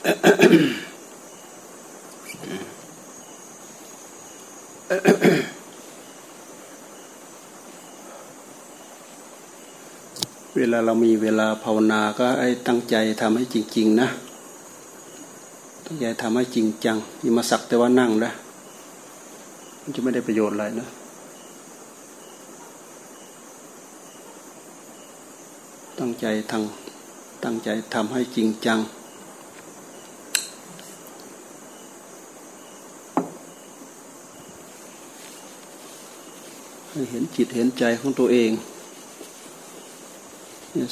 เวลาเรามีเวลาภาวนาก็ไอ้ตั้งใจทำให้จริง ๆ นะ ตั้งใจทำให้จริงจังอย่ามาสักแต่ว่านั่งนะมันจะไม่ได้ประโยชน์อะไรนะตั้งใจทางตั้งใจทำให้จริงจัง เห็นจิตเห็นใจของตัวเอง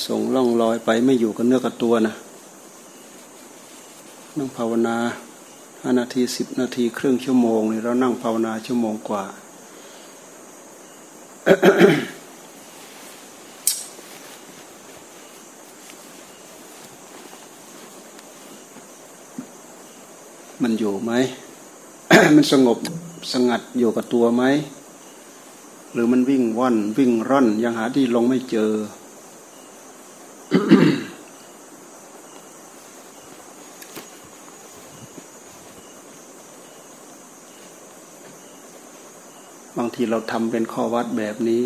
ส่งล่องลอยไปไม่อยู่กับเนื้อกับตัวนะนั่งภาวนาห้านาทีสิบนาทีครึ่งชั่วโมงนี่เรานั่งภาวนาชั่วโมงกว่า มันอยู่ไหม มันสงบสงัดอยู่กับตัวไหม หรือมันวิ่งว่อนวิ่งร่อนยังหาที่ลงไม่เจอ บางทีเราทำเป็นข้อวัดแบบนี้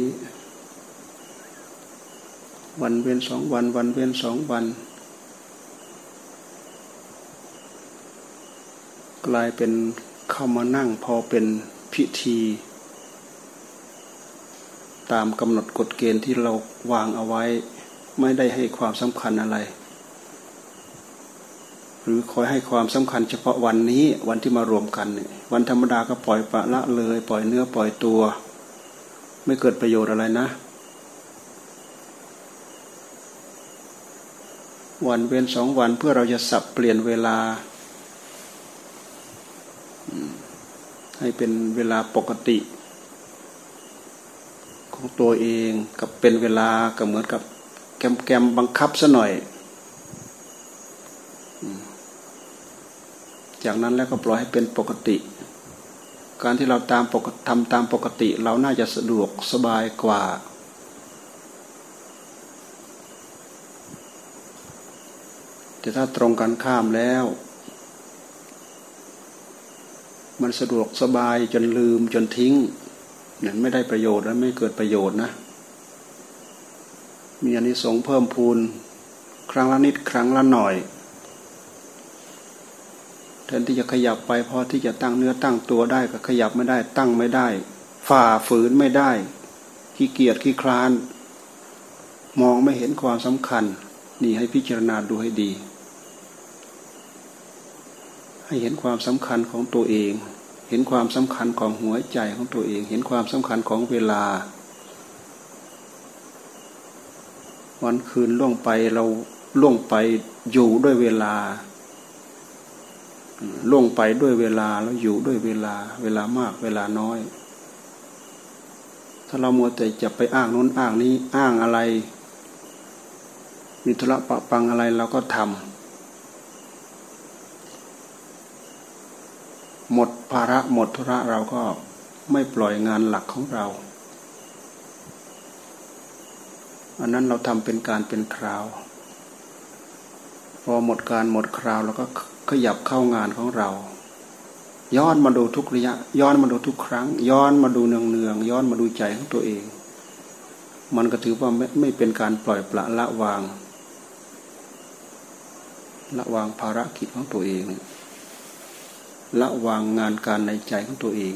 วันเว้นสองวัน วันเว้นสองวัน กลายเป็นเข้ามานั่งพอเป็นพิธี ตามกำหนดกฎเกณฑ์ที่เราวางเอาไว้ ไม่ได้ให้ความสำคัญอะไร หรือคอยให้ความสำคัญเฉพาะวันนี้วันที่มารวมกันเนี่ยวันธรรมดาก็ปล่อยปะละเลย ปล่อยเนื้อปล่อยตัว ไม่เกิดประโยชน์อะไรนะ วันเว้นสองวันเพื่อเราจะสับเปลี่ยนเวลาให้เป็นเวลาปกติ ของตัวเองกับเป็นเวลาก็เหมือนกับแกมแกมบังคับซะหน่อย จากนั้นแล้วก็ปล่อยให้เป็นปกติ การที่เราตามปกทำตามปกติ เราน่าจะสะดวกสบายกว่าแต่ถ้าตรงกันข้ามแล้ว มันสะดวกสบายจนลืมจนทิ้ง เนี่ยไม่ได้ประโยชน์และไม่เกิดประโยชน์นะ มีอันนี้สงเพิ่มพูน ครั้งละนิดครั้งละหน่อยแทนที่จะขยับไปพอที่จะตั้งเนื้อตั้งตัวได้ก็ขยับไม่ได้ ตั้งไม่ได้ ฝ่าฝืนไม่ได้ ขี้เกียจขี้คลาน มองไม่เห็นความสำคัญ นี่ให้พิจารณาดูให้ดี ให้เห็นความสำคัญของตัวเอง เห็นความสำคัญของหัวใจของตัวเอง เห็นความสำคัญของเวลา วันคืนล่วงไปเราล่วงไปอยู่ด้วยเวลาล่วงไปด้วยเวลาแล้วอยู่ด้วยเวลา เวลามากเวลาน้อย ถ้าเรามัวแต่จะไปอ้างน้นอ้างนี้อ้างอะไร มีธุระปะปังอะไรเราก็ทำ หมดภาระหมดธุระเราก็ไม่ปล่อยงานหลักของเรา อันนั้นเราทำเป็นการเป็นคราว พอหมดการหมดคราวแล้วก็ขยับเข้างานของเรา ย้อนมาดูทุกระยะ ย้อนมาดูทุกครั้ง ย้อนมาดูเนืองเนืองย้อนมาดูใจของตัวเอง มันก็ถือว่าไม่ไม่เป็นการปล่อยปละละวาง ละวางภารกิจของตัวเอง ละวางงานการในใจของตัวเอง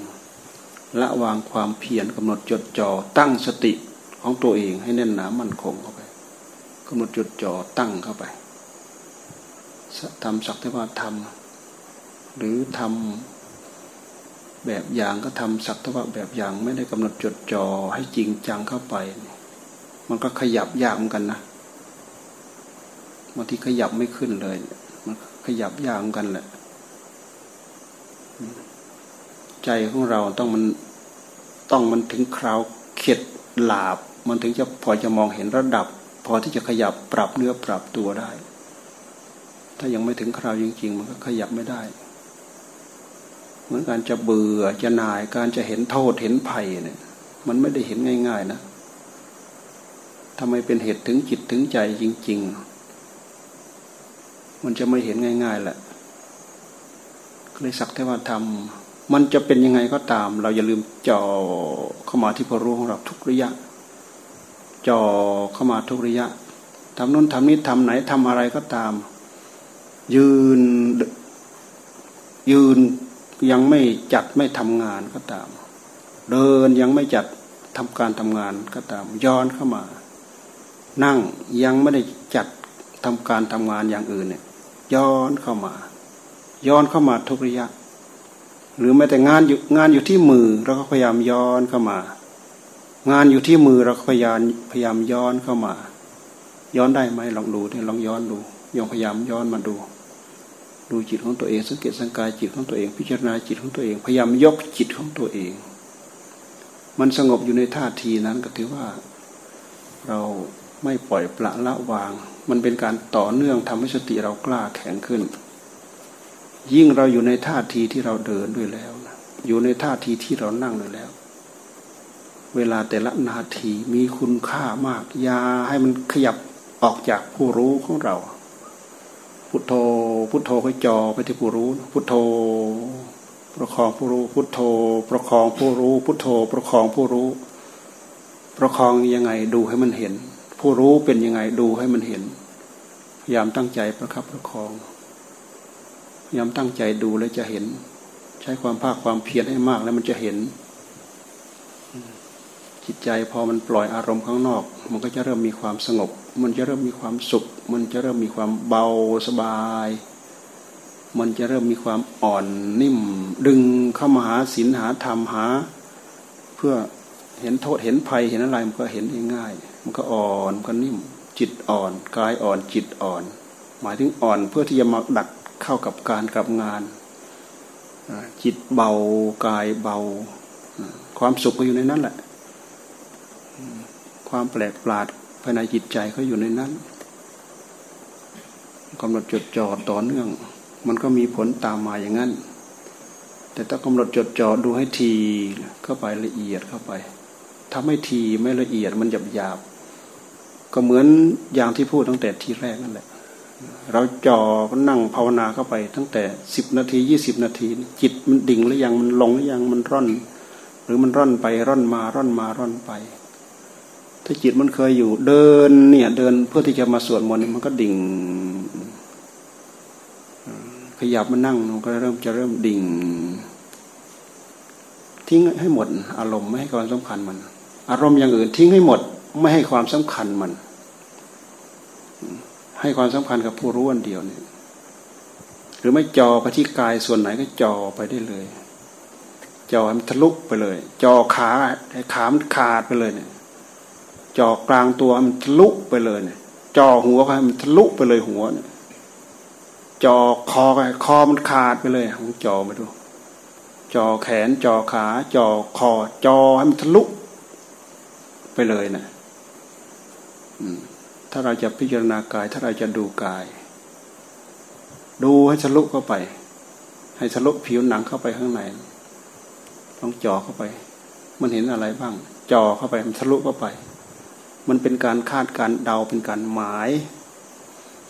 ละวางความเพียรกำหนดจดจ่อตั้งสติของตัวเองให้แน่นหนามั่นคงเข้าไปกำหนดจดจ่อตั้งเข้าไปทำสักแต่ว่าทำหรือทำแบบอย่างก็ทำสักแต่ว่าแบบอย่างไม่ได้กำหนดจดจ่อให้จริงจังเข้าไป มันก็ขยับยากเหมือนกันนะบางทีขยับไม่ขึ้นเลยมันขยับยากเหมือนกันแหละ ใจของเราต้องมันต้องมันถึงคราวเข็ดหลาบ มันถึงจะพอจะมองเห็นระดับ พอที่จะขยับปรับเนื้อปรับตัวได้ ถ้ายังไม่ถึงคราวจริง ๆ มันก็ขยับไม่ได้ เหมือนการจะเบื่อจะนายการจะเห็นโทษเห็นภัยเนี่ย มันไม่ได้เห็นง่าย ๆ นะทำไมเป็นเหตุถึงจิตถึงใจจริง ๆ มันจะไม่เห็นง่าย ๆแหละเลยสักแต่ว่าทำ มันจะเป็นยังไงก็ตาม เราอย่าลืมจ่อเข้ามาที่พอรู้ของเราทุกระยะจ่อเข้ามาทุกระยะทำนู้นทำนี้ทำไหนทำอะไรก็ตาม ยืนยืนยังไม่จัดไม่ทำงานก็ตาม เดินยังไม่จัดทำการทำงานก็ตาม ย้อนเข้ามา นั่งยังไม่ได้จัดทำการทำงานอย่างอื่นเนี่ยย้อนเข้ามา ย้อนเข้ามาทุกระยะ หรือแม้แต่งานอยู่งานอยู่ที่มือเราก็พยายามย้อนเข้ามา งานอยู่ที่มือเราก็พยายามพยายามย้อนเข้ามา ย้อนได้ไหมลองดูที่ยลองย้อนดูยองพยายามย้อนมาดู ดูจิตของตัวเองสังเกตสังกายจิตของตัวเอง พิจารณาจิตของตัวเอง พยายามยกจิตของตัวเอง มันสงบอยู่ในท่าทีนั้นก็ถือว่า เราไม่ปล่อยปละละวาง มันเป็นการต่อเนื่องทำให้สติเรากล้าแข็งขึ้น ยิ่งเราอยู่ในท่าทีที่เราเดินด้วยแล้วนะอยู่ในท่าทีที่เรานั่งด้วยแล้ว เวลาแต่ละนาทีมีคุณค่ามากยาให้มันขยับออกจากผู้รู้ของเรา พุทโธ พุทโธก็จอไปที่ผู้รู้ พุทโธ ประคองผู้รู้ พุทโธ ประคองผู้รู้ พุทโธ ประคองผู้รู้ ประคองยังไงดูให้มันเห็น ผู้รู้เป็นยังไงดูให้มันเห็นพยายามตั้งใจประคับประคอง พยายามตั้งใจดูแล้วจะเห็น ใช้ความภาคความเพียรให้มากแล้วมันจะเห็น จิตใจพอมันปล่อยอารมณ์ข้างนอก มันก็จะเริ่มมีความสงบ มันจะเริ่มมีความสุข มันจะเริ่มมีความเบาสบาย มันจะเริ่มมีความอ่อนนิ่ม ดึงเข้ามาหาศีลหาธรรมหา เพื่อเห็นโทษเห็นภัยเห็นอะไรมันก็เห็นง่าย มันก็อ่อนก็นิ่ม จิตอ่อนกายอ่อนจิตอ่อน หมายถึงอ่อนเพื่อที่จะมาดัก เข้ากับการกับงานจิตเบากายเบา ความสุขก็อยู่ในนั้นแหละ ความแปลกประหลาดภายในจิตใจก็อยู่ในนั้นกำหนดจดจ่อต่อเนื่อง มันก็มีผลตามมาอย่างนั้น แต่ถ้ากำหนดจดจ่อดูให้ทีเข้าไปละเอียดเข้าไปทำให้ทีไม่ละเอียดมันหยาบหยาบก็เหมือนอย่างที่พูดตั้งแต่ทีแรกนั่นแหละ เราจ่อก็นั่งภาวนาเข้าไป ตั้งแต่สิบนาทียี่สิบนาที จิตมันดิ่งหรือยังมันลงหรือยังมันร่อน หรือมันร่อนไปร่อนมาร่อนมาร่อนไป ถ้าจิตมันเคยอยู่ เดินเนี่ยเดินเพื่อที่จะมาสวดมนต์มันก็ดิ่ง ขยับมานั่งมันก็เริ่มจะเริ่มดิ่ง ทิ้งให้หมด อารมณ์ไม่ให้ความสำคัญมัน อารมณ์อย่างอื่นทิ้งให้หมด ไม่ให้ความสำคัญมัน ให้ความสำคัญกับผู้รู้อันเดียวเนี่ยหรือไม่จอไปที่กายส่วนไหนก็จอไปได้เลย จอมันทะลุไปเลย จอขาให้ขามันขาดไปเลยเนี่ยจอกลางตัวมันทะลุไปเลยเนี่ยจอหัวให้มันทะลุไปเลยหัวเนี่ยจอคอไปคอมันขาดไปเลยของจอมาดู จอแขนจอขา จอคอ จอให้มันทะลุไปเลยนะ ถ้าเราจะพิจารณากาย ถ้าเราจะดูกาย ดูให้ทะลุเข้าไป ให้ทะลุผิวหนังเข้าไปข้างในต้องจอเข้าไป มันเห็นอะไรบ้างจอเข้าไปมันทะลุเข้าไป มันเป็นการคาดการเดาเป็นการหมาย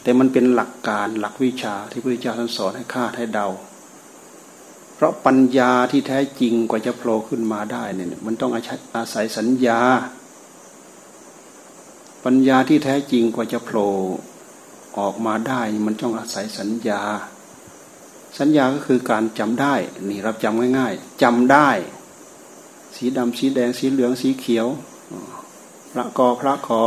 แต่มันเป็นหลักการหลักวิชาที่พระพุทธเจ้าท่านสอนให้คาดให้เดา เพราะปัญญาที่แท้จริงกว่าจะโผล่ขึ้นมาได้เนี่ยมันต้องอาศัยสัญญา ปัญญาที่แท้จริงกว่าจะโผล่ออกมาได้มันต้องอาศัยสัญญา สัญญาก็คือการจำได้ นี่รับจำง่ายๆจำได้ สีดำสีแดงสีเหลืองสีเขียว พระกอพระขอ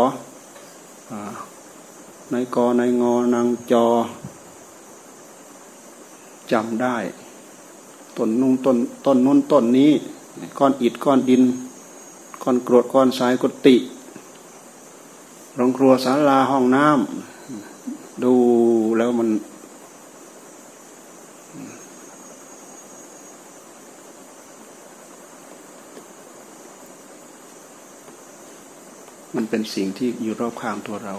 นายกอนายงอนางจอจำได้ต้นนุ่งต้นต้นนุ่นต้นนี้ ก้อนอิดก้อนดิน ก้อนกรวดก้อนทรายกุฏิ โรงครัวศาลาห้องน้ำดูแล้วมัน มันเป็นสิ่งที่อยู่รอบข้างตัวเรา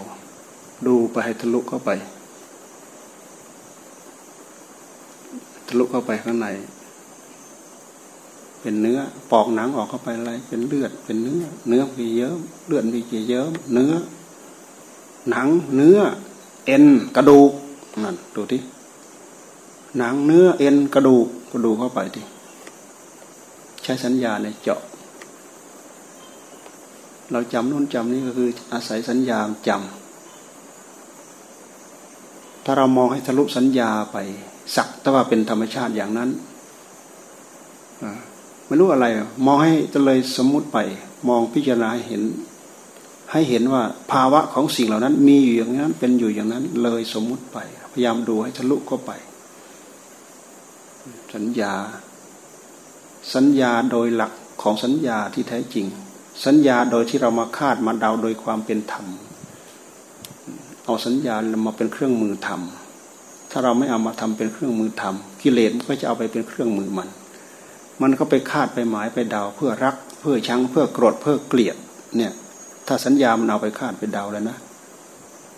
ดูไปให้ทะลุเข้าไป ทะลุเข้าไปข้างใน เป็นเนื้อ ปอกหนังออกเข้าไปอะไร เป็นเลือด เป็นเนื้อ เนื้อมีเยอะเลือดมีเยอะเนื้อ หนังเนื้อ เอ็นกระดูกนั่นดูที่หนังเนื้อเอ็นกระดูกกระดูกเข้าไปดิใช้สัญญาในเจาะ เราจำนู่นจำนี่ก็คืออาศัยสัญญาจำถ้าเรามองให้ทะลุสัญญาไป สักแต่ว่าเป็นธรรมชาติอย่างนั้นไม่รู้อะไร มองให้จะเลยสมมุติไป มองพิจารณาเห็น ให้เห็นว่าภาวะของสิ่งเหล่านั้น มีอยู่อย่างนั้นเป็นอยู่อย่างนั้น เลยสมมุติไป พยายามดูให้ทะลุเข้าไป สัญญา สัญญาโดยหลักของสัญญาที่แท้จริง สัญญาโดยที่เรามาคาดมาเดาโดยความเป็นธรรม เอาสัญญามาเป็นเครื่องมือทำถ้าเราไม่เอามาทำเป็นเครื่องมือทำกิเลสก็จะเอาไปเป็นเครื่องมือมัน มันก็ไปคาดไปหมายไปเดาเพื่อรัก เพื่อชังเพื่อโกรธเพื่อเกลียดเนี่ย ถ้าสัญญามันเอาไปคาดไปเดาแล้วนะ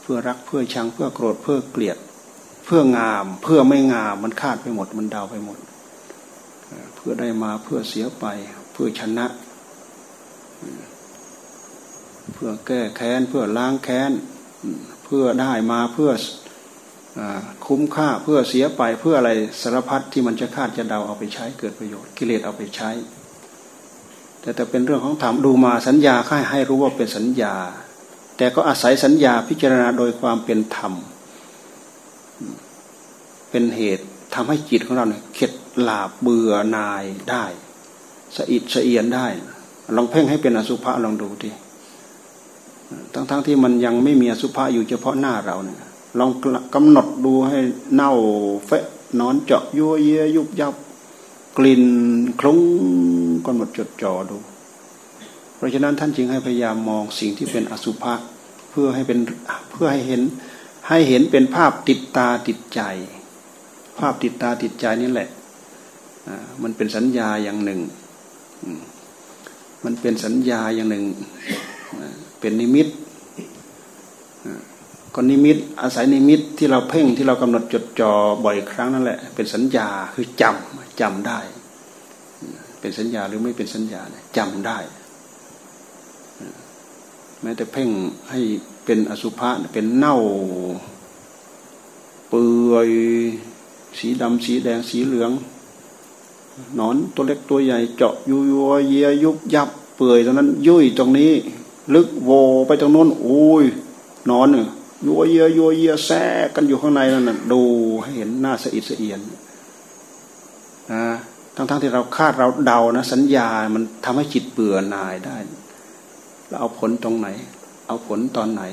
เพื่อรักเพื่อชังเพื่อโกรธเพื่อเกลียด เพื่องาม เพื่อไม่งามมันคาดไปหมด มันเดาไปหมด เพื่อได้มาเพื่อเสียไป เพื่อชนะ เพื่อแก้แค้น เพื่อล้างแค้น เพื่อได้มาเพื่อคุ้มค่าเพื่อเสียไปเพื่ออะไรสารพัดที่มันจะคาดจะเดาเอาไปใช้เกิดประโยชน์ กิเลสเอาไปใช้ แต่แต่เป็นเรื่องของธรรมดูมาสัญญาค่ายให้รู้ว่าเป็นสัญญา แต่ก็อาศัยสัญญาพิจารณาโดยความเป็นธรรม เป็นเหตุทำให้จิตของเราเนี่ยเข็ดหลาบเบื่อนายได้สะอิดสะเอียนได้ ลองเพ่งให้เป็นอสุภะลองดูดิทั้งๆทที่มันยังไม่มีอสุภะอยู่เฉพาะหน้าเราเนี่ยลองกำหนดดูให้เน่าเฟะนอนเจาะยัวเยียยุบยับ กลิ่นคลุ้งกำหนดจดจ่อดู เพราะฉะนั้นท่านจึงให้พยายามมองสิ่งที่เป็นอสุภะเพื่อให้เป็นเพื่อให้เห็นให้เห็นเป็นภาพติดตาติดใจ ภาพติดตาติดใจนี่แหละมันเป็นสัญญาอย่างหนึ่ง มันเป็นสัญญาอย่างหนึ่ง เป็นนิมิต ก็นิมิตอาศัยนิมิตที่เราเพ่งที่เรากำหนดจดจ่อบ่อยครั้งนั่นแหละ เป็นสัญญาคือจำจำได้ เป็นสัญญาหรือไม่เป็นสัญญาจำได้แม้แต่เพ่งให้เป็นอสุภะเป็นเน่า เปื่อยสีดำสีแดงสีเหลืองนอนตัวเล็กตัวใหญ่เจาะยุยเยียยุบยับเปื่อยตรงนั้น ยุ่ยตรงนี้ ลึกโวไปตรงโน้นโอ้ยนอนเนี่ย ยัวเยียยัวเยียแทรกกันอยู่ข้างในนั่นน่ะดูให้เห็นหน้าสะอิดสะเอียนนะทั้งๆทที่เราคาดเราเดานะ สัญญา มันทำให้จิตเบื่อหน่ายได้เราเอาผลตรงไหน เอาผลตอนไหน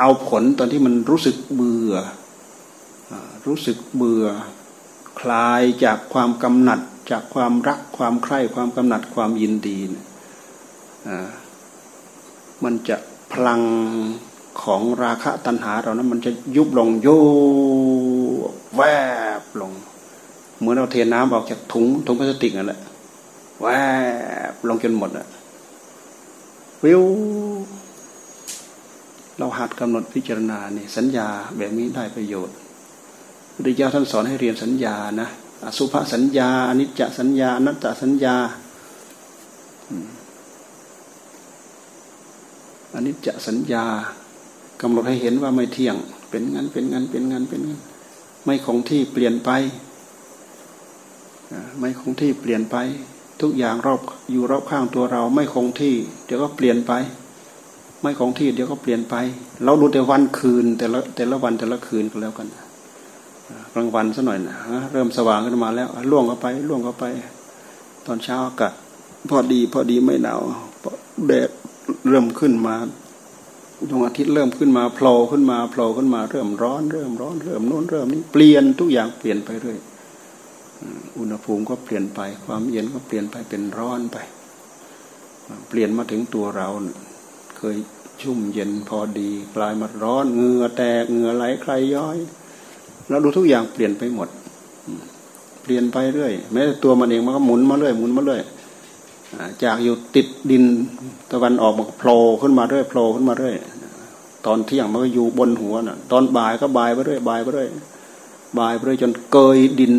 เอาผลตอนที่มันรู้สึกเบื่อรู้สึกเบื่อ คลายจากความกำหนัด จากความรักความใคร่ความกำหนัดความยินดีมันจะพลัง ของราคะตัณหาเรานั้นมันจะยุบลงโยแวบลง เหมือนเราเทน้ำออกจากถุงถุงพลาสติกนั่นแหละแวบลงจนหมดอะวิวเราหัดกำหนดพิจารณาเนี่ยสัญญาแบบนี้ได้ประโยชน์พุทธเจ้าท่านสอนให้เรียนสัญญานะอสุภสัญญาอนิจจสัญญาอนัตตสัญญาอนิจจสัญญา กำหนดให้เห็นว่าไม่เที่ยง เป็นงั้นเป็นงั้นเป็นงั้นเป็นงั้นไม่คงที่เปลี่ยนไปไม่คงที่เปลี่ยนไป ทุกอย่างรอบอยู่รอบข้างตัวเรา ไม่คงที่ เดี๋ยวก็เปลี่ยนไป ไม่คงที่เดี๋ยวก็เปลี่ยนไป เราดูแต่วันคืนแต่ละแต่ละวันแต่ละคืนก็แล้วกันกลางวันซะหน่อยนะเริ่มสว่างขึ้นมาแล้วล่วงเข้าไปล่วงเข้าไป ตอนเช้าอากาศพอดีพอดีไม่หนาวแดดเริ่มขึ้นมา ดวงอาทิตย์เริ่มขึ้นมาโผล่ขึ้นมาโผล่ขึ้นมาเริ่มร้อนเริ่มร้อนเริ่มโน้นเริ่มนี้เปลี่ยนทุกอย่างเปลี่ยนไปเรื่อยอุณหภูมิก็เปลี่ยนไป ความเย็นก็เปลี่ยนไปเป็นร้อนไป เปลี่ยนมาถึงตัวเรา เคยชุ่มเย็นพอดีกลายมาร้อนเหงื่อแตกเหงื่อไหลใครย้อยเราดูทุกอย่างเปลี่ยนไปหมด เปลี่ยนไปเรื่อยแม้แต่ตัวมันเองมันก็หมุนมาเรื่อยหมุนมาเรื่อยจากอยู่ติดดินตะวันออกมันโผล่ขึ้นมาเรื่อยโผล่ขึ้นมาเรื่อย ตอนเที่ยงมันก็อยู่บนหัวน่ะ ตอนบ่ายก็บ่ายไปเรื่อยบ่ายไปเรื่อยบ่ายไปเรื่อยจนเกยดิน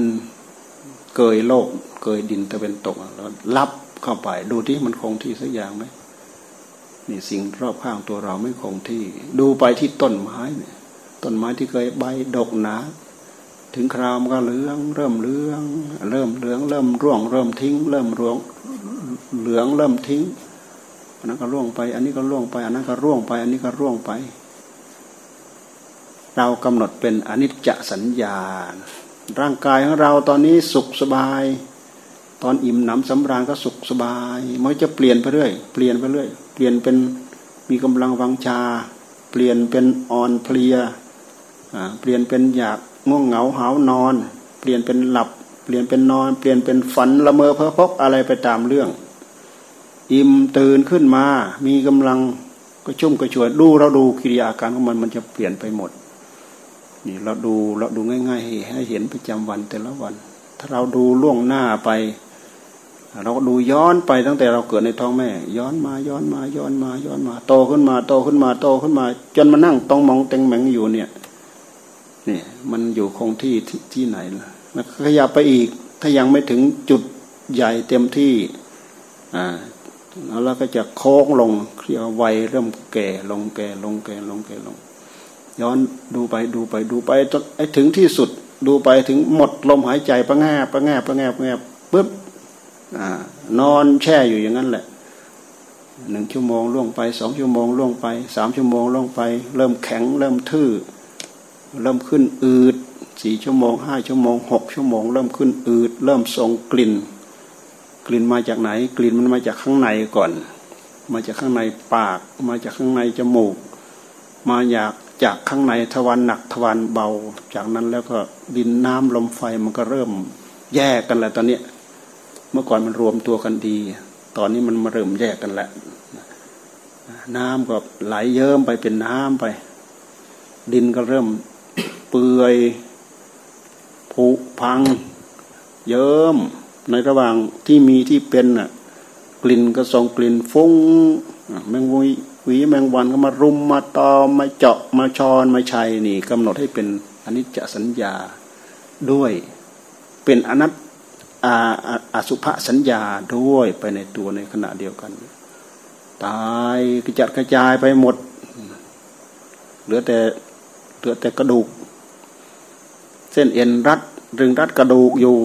เกยโลก เกยดินตะเป็นตกแล้วรับเข้าไปดูที่มันคงที่สักอย่างไหมนี่สิ่งรอบข้างตัวเราไม่คงที่ ดูไปที่ต้นไม้เนี่ยต้นไม้ที่เคยใบดกหนา ถึงคราวมันก็เหลือง เริ่มเหลือง เริ่มเหลือง เริ่มร่วง เริ่มทิ้ง เริ่มร่วง เหลืองเริ่มทิ้ง อันนั้นก็ร่วงไป อันนี้ก็ร่วงไป อันนั้นก็ร่วงไป อันนี้ก็ร่วงไป เรากำหนดเป็นอนิจจสัญญา ร่างกายของเราตอนนี้สุขสบาย ตอนอิ่มหนำสำราญก็สุขสบาย มันจะเปลี่ยนไปเรื่อย เปลี่ยนไปเรื่อย เปลี่ยนเป็นมีกำลังวังชา เปลี่ยนเป็นอ่อนเพลีย เปลี่ยนเป็นอยากง่วงเหงาหาวนอน เปลี่ยนเป็นหลับ เปลี่ยนเป็นนอน เปลี่ยนเป็นฝันละเมอเพ้อพกอะไรไปตามเรื่อง อิ่มตื่นขึ้นมา มีกำลังก็ชุ่มก็ช่วยดูเราดูกิริยาการของมันมันจะเปลี่ยนไปหมด นี่เราดูเราดูง่าย ๆ ให้เห็นประจำวันแต่ละวัน ถ้าเราดูล่วงหน้าไป เราก็ดูย้อนไปตั้งแต่เราเกิดในท้องแม่ ย้อนมาย้อนมาย้อนมาย้อนมาโตขึ้นมาโตขึ้นมาโตขึ้นมา จนมานั่งต้องมองเต็งแมงอยู่เนี่ยนี่มันอยู่คงที่ที่ไหนล่ะขยับไปอีก ถ้ายังไม่ถึงจุดใหญ่เต็มที่อ่า แล้วเราก็จะโค้งลงเคลียวัยเริ่มแก่ลงแก่ลงแก่ลงแก่ลง ย้อนดูไปดูไปดูไปจนไอ้ถึงที่สุดดูไปถึงหมดลมหายใจประแงบประแงบประแงบประแงบปุ๊บนอนแช่อยู่อย่างนั้นแหละหนึ่งชั่วโมงล่วงไปสองชั่วโมงล่วงไปสามชั่วโมงล่วงไป เริ่มแข็งเริ่มทื่อ เริ่มขึ้นอืดสี่ชั่วโมงห้าชั่วโมงหกชั่วโมง เริ่มขึ้นอืด เริ่มส่งกลิ่น กลิ่นมาจากไหน กลิ่นมันมาจากข้างในก่อน มาจากข้างในปาก มาจากข้างในจมูก มาจากจากข้างในทวารหนักทวารเบา จากนั้นแล้วก็ดินน้ำลมไฟมันก็เริ่มแยกกันแล้วตอนนี้เมื่อก่อนมันรวมตัวกันดี ตอนนี้มันมาเริ่มแยกกันแล้วน้ำก็ไหลเยิ้มไปเป็นน้ำไป ดินก็เริ่มเปื่อยผุพัง เยิ้ม ในระหว่างที่มีที่เป็นน่ะกลิ่นก็ส่งกลิ่นฟุ้งแมงวีหวีแมงวันก็มารุมมาตอมมาเจาะมาชอนมาชัยนี่กำหนดให้เป็นอนิจจสัญญาด้วยเป็นอนัตอาอสุภสัญญาด้วยไปในตัวในขณะเดียวกัน ตายกระจัดกระจายไปหมด เหลือแต่เหลือแต่กระดูก เส้นเอ็นรัด รึงรัดกระดูกอยู่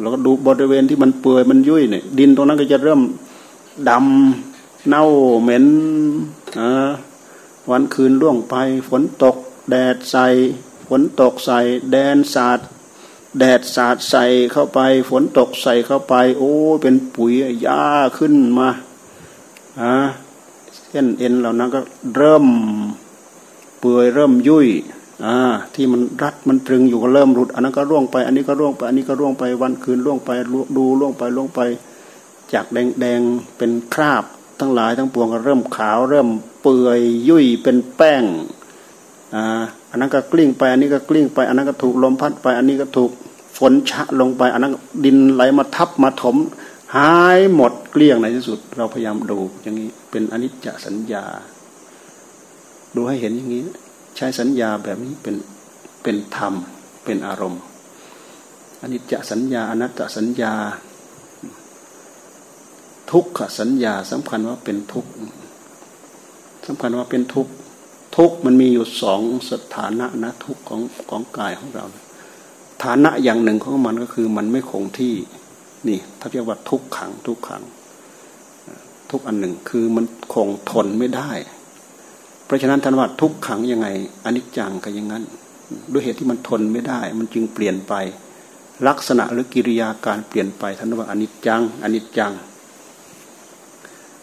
เราก็ดูบริเวณที่มันเปื่อยมันยุ่ยเนี่ย ดินตรงนั้นก็จะเริ่มดำเน่าเหม็นวันคืนล่วงไป ฝนตก แดดใส่ฝนตกใส่แดนสาดแดดสาดใส่เข้าไป ฝนตกใส่เข้าไป โอ้เป็นปุ๋ยหญ้าขึ้นมาอ่าเส้นเอ็นเหล่านั้นก็เริ่มเปื่อยเริ่มยุ่ย ที่มันรัดมันตรึงอยู่ก็เริ่มหลุด อันนั้นก็ร่วงไป อันนี้ก็ร่วงไป อันนี้ก็ร่วงไปวันคืนร่วงไปดูร่วงไปร่วงไป จากแดงแดงเป็นคราบ ทั้งหลายทั้งปวงก็เริ่มขาว เริ่มเปื่อยยุ่ยเป็นแป้งอ่าอันนั้นก็กลิ้งไป อันนี้ก็กลิ้งไป อันนั้นก็ถูกลมพัดไป อันนี้ก็ถูกฝนชะลงไป อันนั้นดินไหลมาทับมาถมหายหมดเกลี้ยงในที่สุด เราพยายามดูอย่างนี้เป็นอนิจจสัญญา ดูให้เห็นอย่างนี้ ใช้สัญญาแบบนี้เป็นเป็นธรรมเป็นอารมณ์อนิจจสัญญาอนัตตสัญญา ทุกขสัญญาสำคัญว่าเป็นทุกข์สำคัญว่าเป็นทุกทุกมันมีอยู่สองสถานะนะทุกข์ของของกายของเรา ฐานะอย่างหนึ่งของมันก็คือมันไม่คงที่นี่ถ้าเรียกว่าทุกขังทุกขัง ทุกอันหนึ่งคือมันคงทนไม่ได้ เพราะฉะนั้นท่านว่าทุกขังยังไงอนิจจังก็อย่างนั้น ด้วยเหตุที่มันทนไม่ได้ มันจึงเปลี่ยนไป ลักษณะหรือกิริยาการเปลี่ยนไปท่านว่าอนิจจังอนิจจัง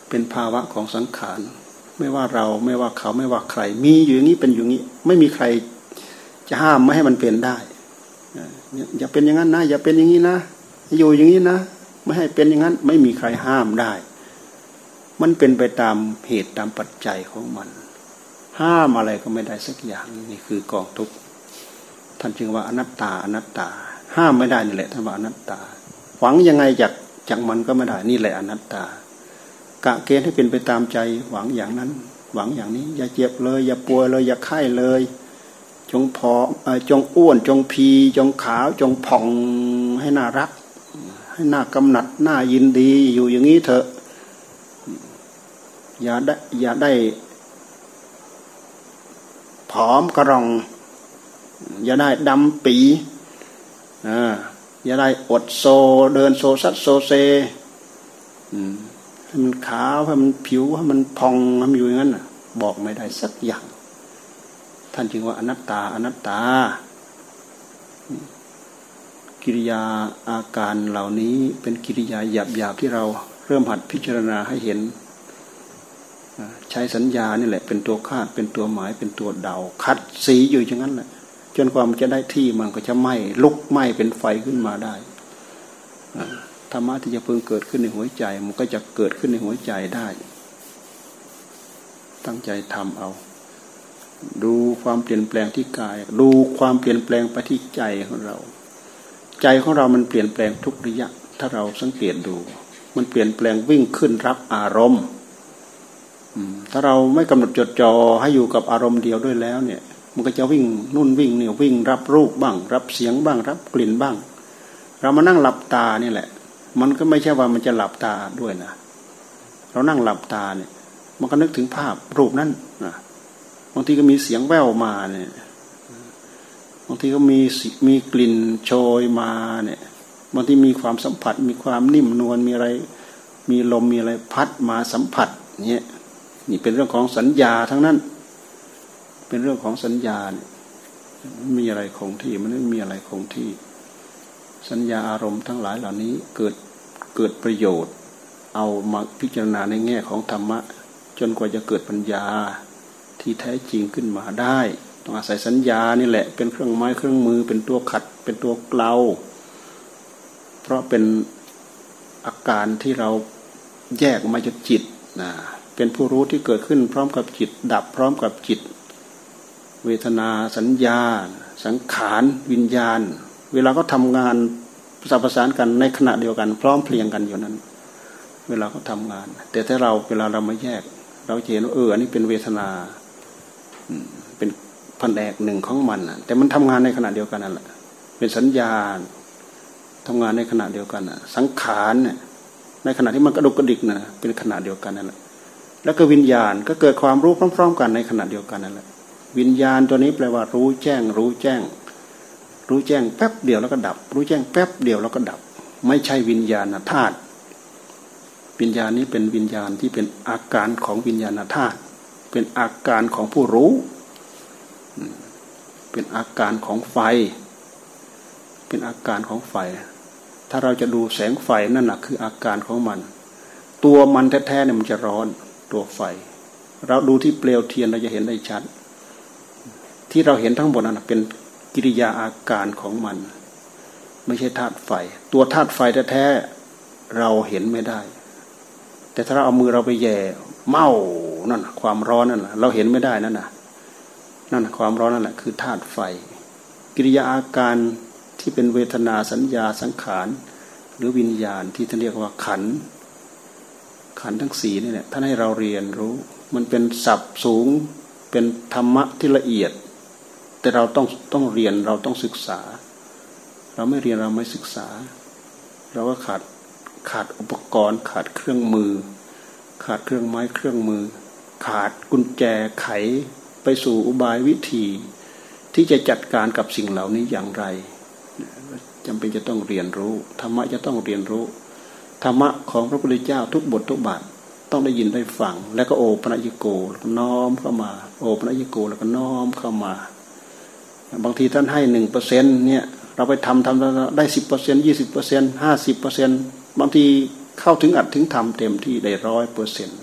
เป็นภาวะของสังขารไม่ว่าเราไม่ว่าเขาไม่ว่าใคร มีอยู่อย่างนี้เป็นอยู่งนี้ ไม่มีใครจะห้ามไม่ให้มันเป็นได้อย่าเป็นอย่างนั้นนะอย่าเป็นอย่างนี้นะอยู่อย่างนี้นะไม่ให้เป็นอย่างนั้น ไม่มีใครห้ามได้ มันเป็นไปตามเหตุตามปัจจัยของมัน ห้ามอะไรก็ไม่ได้สักอย่างนี่คือกองทุกข์ท่านจึงว่าอนัตตาอนัตตา ห้ามไม่ได้นี่แหละท่านว่าอนัตตาหวังยังไงจากจากมันก็ไม่ได้นี่แหละอนัตตากะเกณฑ์ให้เป็นไปตามใจหวังอย่างนั้น หวังอย่างนี้ อย่าเจ็บเลย อย่าป่วยเลย อย่าไข้เลย จงพอจงอ้วนจงพีจงขาวจงผ่องให้น่ารัก ให้น่ากำหนัดน่ายินดีอยู่อย่างนี้เถอะอย่าได้อย่าได้ ผอมกระรอง อย่าได้ดำปีอย่าได้อดโซ เดินโซซัดโซเซให้มันขาวให้มันผิวให้มันพองให้มันอยู่อย่างนั้นบอกไม่ได้สักอย่าง ท่านจึงว่าอนัตตา อนัตตา กิริยาอาการเหล่านี้เป็นกิริยาหยาบๆที่เราเริ่มหัดพิจารณาให้เห็น ใช้สัญญานี่แหละ เป็นตัวคาดเป็นตัวหมายเป็นตัวเดา คัดสีอยู่อย่างนั้นแหละจนกว่ามันจะได้ที่มันก็จะไหม้ลุกไหม้เป็นไฟขึ้นมาได้ธรรมะที่จะเพิ่งเกิดขึ้นในหัวใจ มันก็จะเกิดขึ้นในหัวใจได้ ตั้งใจทำเอา ดูความเปลี่ยนแปลงที่กาย ดูความเปลี่ยนแปลงไปที่ใจของเรา ใจของเรามันเปลี่ยนแปลงทุกระยะ ถ้าเราสังเกตดู มันเปลี่ยนแปลงวิ่งขึ้นรับอารมณ์ ถ้าเราไม่กำหนดจดจ่อให้อยู่กับอารมณ์เดียวด้วยแล้วเนี่ย มันก็จะวิ่งนุ่นวิ่งเนี่ยวิ่งรับรูปบ้าง รับเสียงบ้าง รับกลิ่นบ้าง เรามานั่งหลับตานี่แหละ มันก็ไม่ใช่ว่ามันจะหลับตาด้วยนะเรานั่งหลับตาเนี่ย มันก็นึกถึงภาพรูปนั้นนะบางทีก็มีเสียงแว่วมาเนี่ยบางทีก็มีมีกลิ่นโชยมาเนี่ยบางทีมีความสัมผัส มีความนิ่มนวลมีอะไร มีลมมีอะไรพัดมาสัมผัสเนี่ย นี่เป็นเรื่องของสัญญาทั้งนั้น เป็นเรื่องของสัญญาเนี่ยมีอะไรคงที่มันไม่มีอะไรคงที่ สัญญาอารมณ์ทั้งหลายเหล่านี้เกิดเกิดประโยชน์ เอามาพิจารณาในแง่ของธรรมะ จนกว่าจะเกิดปัญญาที่แท้จริงขึ้นมาได้ ต้องอาศัยสัญญานี่แหละ เป็นเครื่องไม้เครื่องมือ เป็นตัวขัด เป็นตัวเกลาเพราะเป็นอาการที่เราแยกมาจากจิตนะ เป็นผู้รู้ที่เกิดขึ้นพร้อมกับจิต ดับพร้อมกับจิต เวทนาสัญญา สังขาร วิญญาณ เวลาก็ทำงานประสานประสานกันในขณะเดียวกัน พร้อมเพลียงกันอยู่นั้น เวลาเขาทางาน แต่ถ้าเราเวลาเรามาแยก เราเห็นว่าเอออันนี้เป็นเวทนาเป็นแผนกหนึ่งของมันแต่มันทำงานในขณะเดียวกันนั่นแหละเป็นสัญญาทำงานในขณะเดียวกันสังขารเนี่ยในขณะที่มันกระดุกกระดิกนะเป็นขณะเดียวกันนั่นแหละ แล้วก็วิญญาณก็เกิดความรู้พร้อม ๆ กันในขณะเดียวกันนั่นแหละวิญญาณตัวนี้แปลว่ารู้แจ้ง รู้แจ้ง รู้แจ้งแป๊บเดียวแล้วก็ดับ รู้แจ้งแป๊บเดียวแล้วก็ดับ ไม่ใช่วิญญาณธาตุวิญญาณนี้เป็นวิญญาณที่เป็นอาการของวิญญาณธาตุเป็นอาการของผู้รู้ เป็นอาการของไฟ เป็นอาการของไฟ ถ้าเราจะดูแสงไฟนั่นแหะคืออาการของมัน ตัวมันแท้ๆเนี่ยมันจะร้อน ตัวไฟ เราดูที่เปลวเทียนเราจะเห็นได้ชัด ที่เราเห็นทั้งหมดนั้นเป็นกิริยาอาการของมัน ไม่ใช่ธาตุไฟ ตัวธาตุไฟแท้ๆเราเห็นไม่ได้ แต่ถ้าเราเอามือเราไปแย่เมานั่นความร้อนนั่นเราเห็นไม่ได้นั่นน่ะนั่นความร้อนนั่นแหละคือธาตุไฟ กิริยาอาการที่เป็นเวทนาสัญญาสังขาร หรือวิญญาณที่ท่านเรียกว่าขัน ขันทั้งสีนี่แหละท่านให้เราเรียนรู้ มันเป็นศัพท์สูงเป็นธรรมะที่ละเอียด แต่เราต้องต้องเรียนเราต้องศึกษา เราไม่เรียนเราไม่ศึกษา เราก็ขาดขาดอุปกรณ์ ขาดเครื่องมือ ขาดเครื่องไม้เครื่องมือ ขาดกุญแจไขไปสู่อุบายวิธี ที่จะจัดการกับสิ่งเหล่านี้อย่างไรจำเป็นจะต้องเรียนรู้ธรรมะจะต้องเรียนรู้ ธรรมะของพระพุทธเจ้าทุกบททุกบาทต้องได้ยินได้ฟัง แล้วก็โอปัญโกแล้วก็น้อมเข้ามา โอปัญโกแล้วก็น้อมเข้ามา บางทีท่านให้หนึ่งเปอร์เซ็นเนี่ยเราไปทำทำได้สิบเปอร์เซ็นยี่สิบเปอร์เซ็นห้าสิบเปอร์เซ็นบางทีเข้าถึงอัดถึงทำเต็มที่ได้ร้อยเปอร์เซ็นต์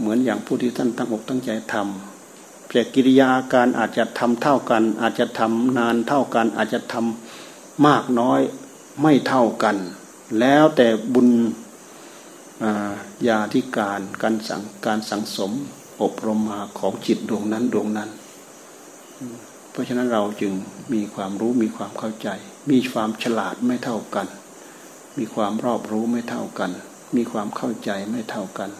เหมือนอย่างผู้ที่ท่านตั้งอกตั้งใจทำแต่กิริยาการอาจจะทำเท่ากัน อาจจะทำนานเท่ากัน อาจจะทำมากน้อยไม่เท่ากัน แล้วแต่บุญญาธิการการสังการสังสมอบรมมาของจิตดวงนั้นดวงนั้น เพราะฉะนั้นเราจึงมีความรู้มีความเข้าใจ มีความฉลาดไม่เท่ากัน มีความรอบรู้ไม่เท่ากัน มีความเข้าใจไม่เท่ากัน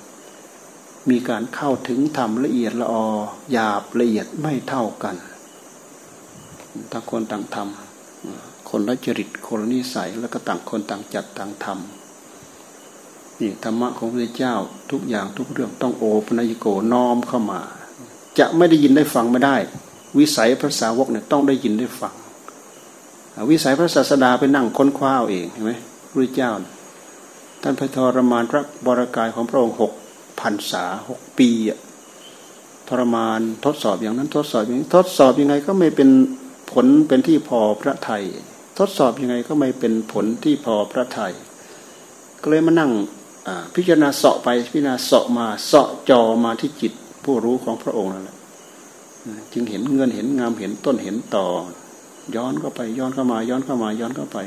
มีการเข้าถึงธรรมละเอียดละออหยาบละเอียดไม่เท่ากันทั้งคนต่างทำ คนละจริตคนละนิสัยแล้วก็ต่างคนต่างจัดต่างทำนี่ธรรมะของพระเจ้าทุกอย่างทุกเรื่องต้องโอปนัยโกน้อมเข้ามา จะไม่ได้ยินได้ฟังไม่ได้ วิสัยพระสาวกเนี่ยต้องได้ยินได้ฟัง วิสัยพระศาสดาไปนั่งค้นคว้าเองเห็นไหมพระเจ้า ท่านพระทรมานพระบรากายของพระองค์หกพันษาหกปีอะทรมานทดสอบอย่างนั้นทดสอบอย่างนี้ทดสอบยังไงก็ไม่เป็นผลเป็นที่พอพระไทย ทดสอบยังไงก็ไม่เป็นผลที่พอพระไทยก็เลยมานั่งพิจารณาเสาะไปพิจารณาเสาะมาเสาะจอมาที่จิตผู้รู้ของพระองค์นั่นแหละจึงเห็นเงินเห็นงามเห็นต้นเห็นต่อ ย้อนเข้าไปย้อนเข้ามา ย้อนเข้ามาย้อนเข้าไป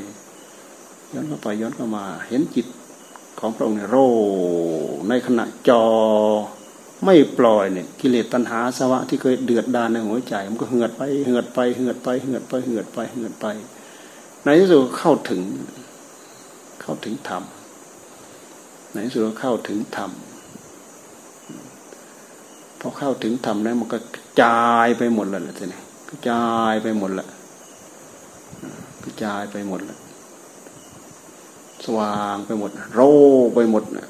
ย้อนเข้าไปย้อนเข้ามา เห็นจิตของพระองค์เนี่ยโรในขณะจอไม่ปล่อยเนี่ยกิเลสตัณหาสวะที่เคยเดือดดานในหัวใจ มันก็เหือดไปเหือดไปเหือดไปเหือดไปเหือดไปเหือดไป ในที่สุดเข้าถึง เข้าถึงธรรมในที่สุดเข้าถึงธรรมพอเข้าถึงธรรมแล้วมันก็กระจายไปหมดแล้วทีนี้กระจายไปหมดล้วกระจายไปหมดล้วสว่างไปหมด โรไปหมดนะ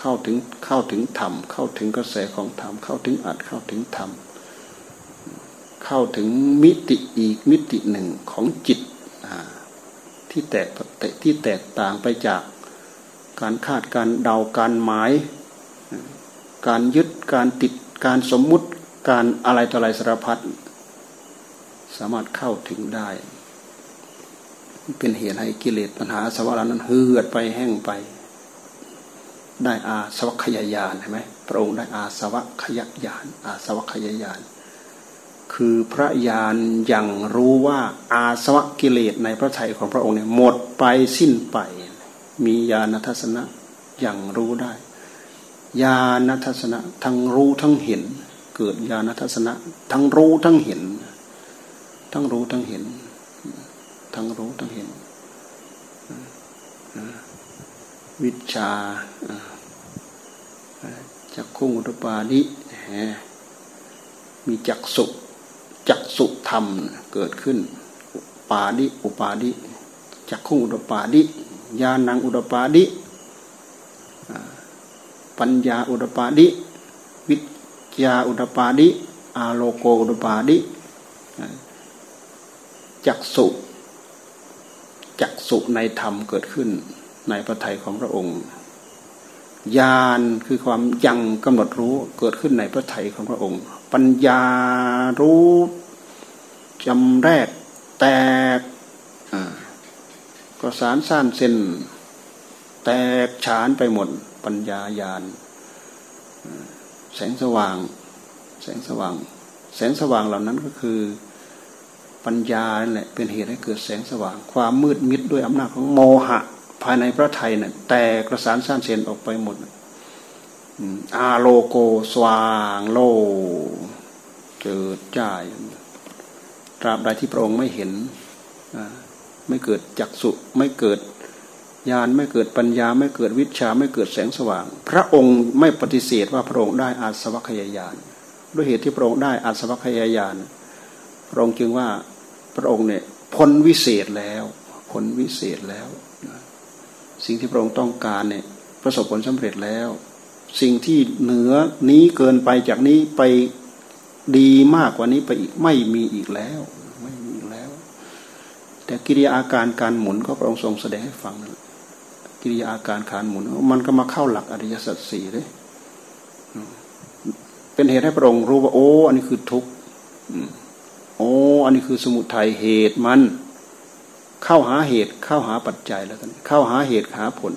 เข้าถึงเข้าถึงธรรมเข้าถึงกระแสของธรรมเข้าถึงอัดเข้าถึงธรรมเข้าถึงมิติอีกมิติหนึ่งของจิต ที่แตกที่แตกต่างไปจากการคาดการเดาการหมาย การยึดการติดการสมมุติการอะไรต่ออะไรสารพัดสามารถเข้าถึงได้ เป็นเหตุให้กิเลสปัญหาสวรรค์นั้นเหือดไปแห้งไป ได้อาสวัคยายานเห็นไหมพระองค์ได้อาสวัคยายาน อาสวัคยายาน คือพระญาณยังรู้ว่าอาสวะกิเลสในพระทัยของพระองค์เนี่ยหมดไปสิ้นไป มีญาณทัศนะยังรู้ได้ญาณทัศนะทั้งรู้ทั้งเห็น เกิดญาณทัศนะ ทั้งรู้ทั้งเห็น ทั้งรู้ทั้งเห็น ทั้งรู้ทั้งเห็น วิชาจักขุงอุตปาดิมีจักสุ จักสุธรรมเกิดขึ้น ปาดิอุปาดิจักขุอุตปาดิญาณังอุตปาดิปัญญาอุตปาดิวิจยาอุตปาดิอาโลโกอุตปาดิจักสุจักสุในธรรมเกิดขึ้นในพระทัยของพระองค์ ญาณคือความยังกำหนดรู้เกิดขึ้นในพระทัยของพระองค์ ปัญญารู้จำแรกแตกก็สารสั้นเส้น แตกฉานไปหมด ปัญญาญาณแสงสว่าง แสงสว่าง แสงสว่างเหล่านั้นก็คือปัญญาแหละเป็นเหตุให้เกิดแสงสว่าง ความมืดมิดด้วยอำนาจของโมหะ ภายในพระไทยเนี่ยแต่กระสานสั้นเซนออกไปหมดอาโลโกสว่างโลเจิดจ่ายตราบใดที่พระองค์ไม่เห็นไม่เกิดจักสุไม่เกิดญาณไม่เกิดปัญญาไม่เกิดวิชาไม่เกิดแสงสว่าง พระองค์ไม่ปฏิเสธว่าพระองค์ได้อาสวัคยายานด้วยเหตุที่พระองค์ได้อาสวัคยายานพระองค์จึงว่าพระองค์เนี่ยพ้นวิเศษแล้วพ้นวิเศษแล้ว สิ่งที่พระองค์ต้องการเนี่ยประสบผลสำเร็จแล้ว สิ่งที่เหนือนี้เกินไปจากนี้ไปดีมากกว่านี้ไปอีกไม่มีอีกแล้ว ไม่มีอีกแล้ว แต่กิริยาอาการการหมุนก็พระองค์ทรงแสดงให้ฟังนะกิริยาอาการการหมุน มันก็มาเข้าหลักอริยสัจสี่เลยเป็นเหตุให้พระองค์รู้ว่าโอ้ อันนี้คือทุกข์โอ้ อันนี้คือสมุทัยเหตุมัน เข้าหาเหตุเข้าหาปัจจัยแล้วกันเข้าหาเหตุหาผล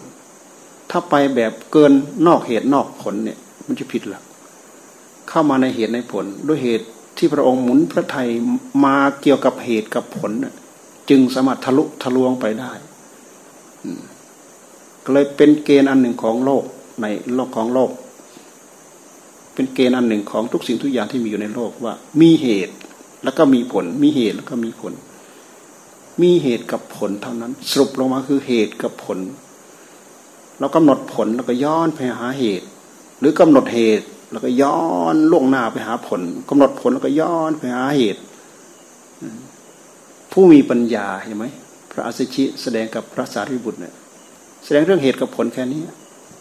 ถ้าไปแบบเกินนอกเหตุนอกผลเนี่ยมันจะผิดหลักเข้ามาในเหตุในผล ด้วยเหตุที่พระองค์หมุนพระไทยมาเกี่ยวกับเหตุกับผลจึงสามารถทะลุทะลวงไปได้ก็เลยเป็นเกณฑ์อันหนึ่งของโลกในโลกของโลก เป็นเกณฑ์อันหนึ่งของทุกสิ่งทุกอย่างที่มีอยู่ในโลกว่า มีเหตุแล้วก็มีผล มีเหตุแล้วก็มีผล มีเหตุกับผลเท่านั้น สรุปลงมาคือเหตุกับผล เรากำหนดผลแล้วก็ย้อนไปหาเหตุ หรือกำหนดเหตุแล้วก็ย้อนล่วงหน้าไปหาผลกำหนดผลแล้วก็ย้อนไปหาเหตุ ผู้มีปัญญาเห็นไหมพระอัสชิแสดงกับพระสารีบุตรเนี่ยแสดงเรื่องเหตุกับผลแค่นี้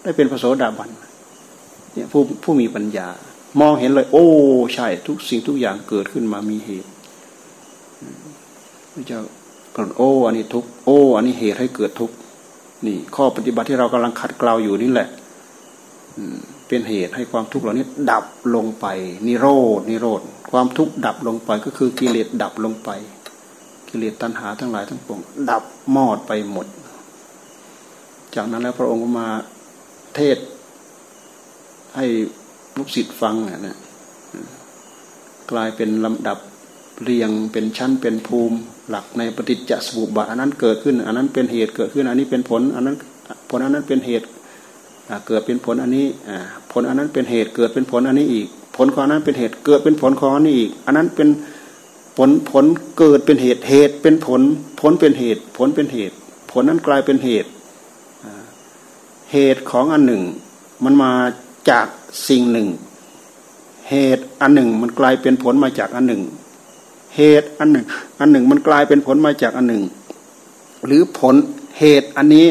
ได้เป็นพระโสดาบันเนี่ยผู้ผู้มีปัญญา มองเห็นเลย โอ้ใช่ ทุกสิ่งทุกอย่างเกิดขึ้นมามีเหตุพระเจ้า กำหนดโอ้อันนี้ทุกโอ้อันนี้เหตุให้เกิดทุกนี่ข้อปฏิบัติที่เรากำลังขัดเกลาอยู่นี่แหละเป็นเหตุให้ความทุกข์เหล่านี้ ดับลงไปนิโรดนิโรธความทุกข์ดับลงไปก็คือกิเลสดับลงไป กิเลสตัณหาทั้งหลายทั้งปวงดับมอดไปหมด จากนั้นแล้วพระองค์ก็มาเทศ ให้ลูกศิษย์ฟังนะกลายเป็นลำดับ เรียงเป็นชั้นเป็นภูมิ หลักในปฏิจจสมุปบาทอันนั้นเกิดขึ้น อันนั้นเป็นเหตุเกิดขึ้น อันนี้เป็นผล อันนั้นผลอันนั้นเป็นเหตุเกิดเป็นผลอันนี้ผลอันนั้นเป็นเหตุเกิดเป็นผลอันนี้อีก ผลของนั้นเป็นเหตุเกิดเป็นผลของอันนี้อีก อันนั้นเป็นผลผลเกิดเป็นเหตุเหตุเป็นผล ผลเป็นเหตุ ผลเป็นเหตุ ผลนั้นกลายเป็นเหตุเหตุของอันหนึ่ง มันมาจากสิ่งหนึ่ง เหตุอันหนึ่งมันกลายเป็นผลมาจากอันหนึ่ง เหตุอันหนึ่ง อันหนึ่งมันกลายเป็นผลมาจากอันหนึ่ง หรือผลเหตุอันนี้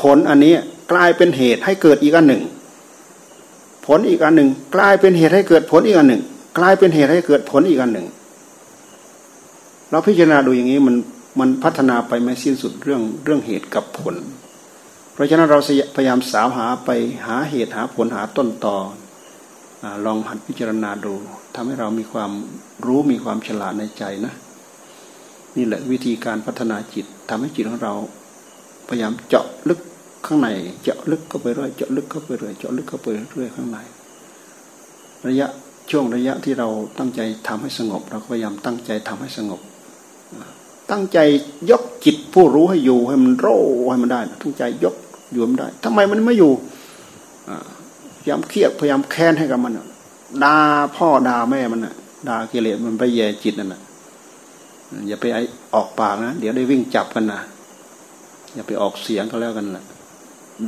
ผลอันนี้กลายเป็นเหตุให้เกิดอีกอันหนึ่ง ผลอีกอันหนึ่ง กลายเป็นเหตุให้เกิดผลอีกอันหนึ่ง กลายเป็นเหตุให้เกิดผลอีกอันหนึ่ง เราพิจารณาดูอย่างนี้มันมันพัฒนาไปไม่สิ้นสุดเรื่องเรื่องเหตุกับผล เพราะฉะนั้นเราพยายามสาวหาไปหาเหตุหาผลหาต้นตอลองหัดพิจารณาดู ทำให้เรามีความรู้มีความฉลาดในใจนะ นี่แหละวิธีการพัฒนาจิตทำให้จิตของเรา พยายามเจาะลึกข้างใน เจาะลึกเข้าไปเรื่อยเจาะลึกเข้าไปเรื่อยเจาะลึกเข้าไปเรื่อยข้างใน ระยะช่วงระยะที่เราตั้งใจทำให้สงบ เราก็พยายามตั้งใจทำให้สงบ ตั้งใจยกจิตผู้รู้ให้อยู่ให้มันโรให้มันได้ตั้งใจยกอยู่มันได้ทำไมมันไม่อยู่พยายามเครียดพยายามแค้นให้กับมัน ด่าพ่อด่าแม่มันน่ะด่ากิเลสมันไปแย่จิตนั่นนะอย่าไปออกปากนะเดี๋ยวได้วิ่งจับกันนะอย่าไปออกเสียงก็แล้วกันแหละ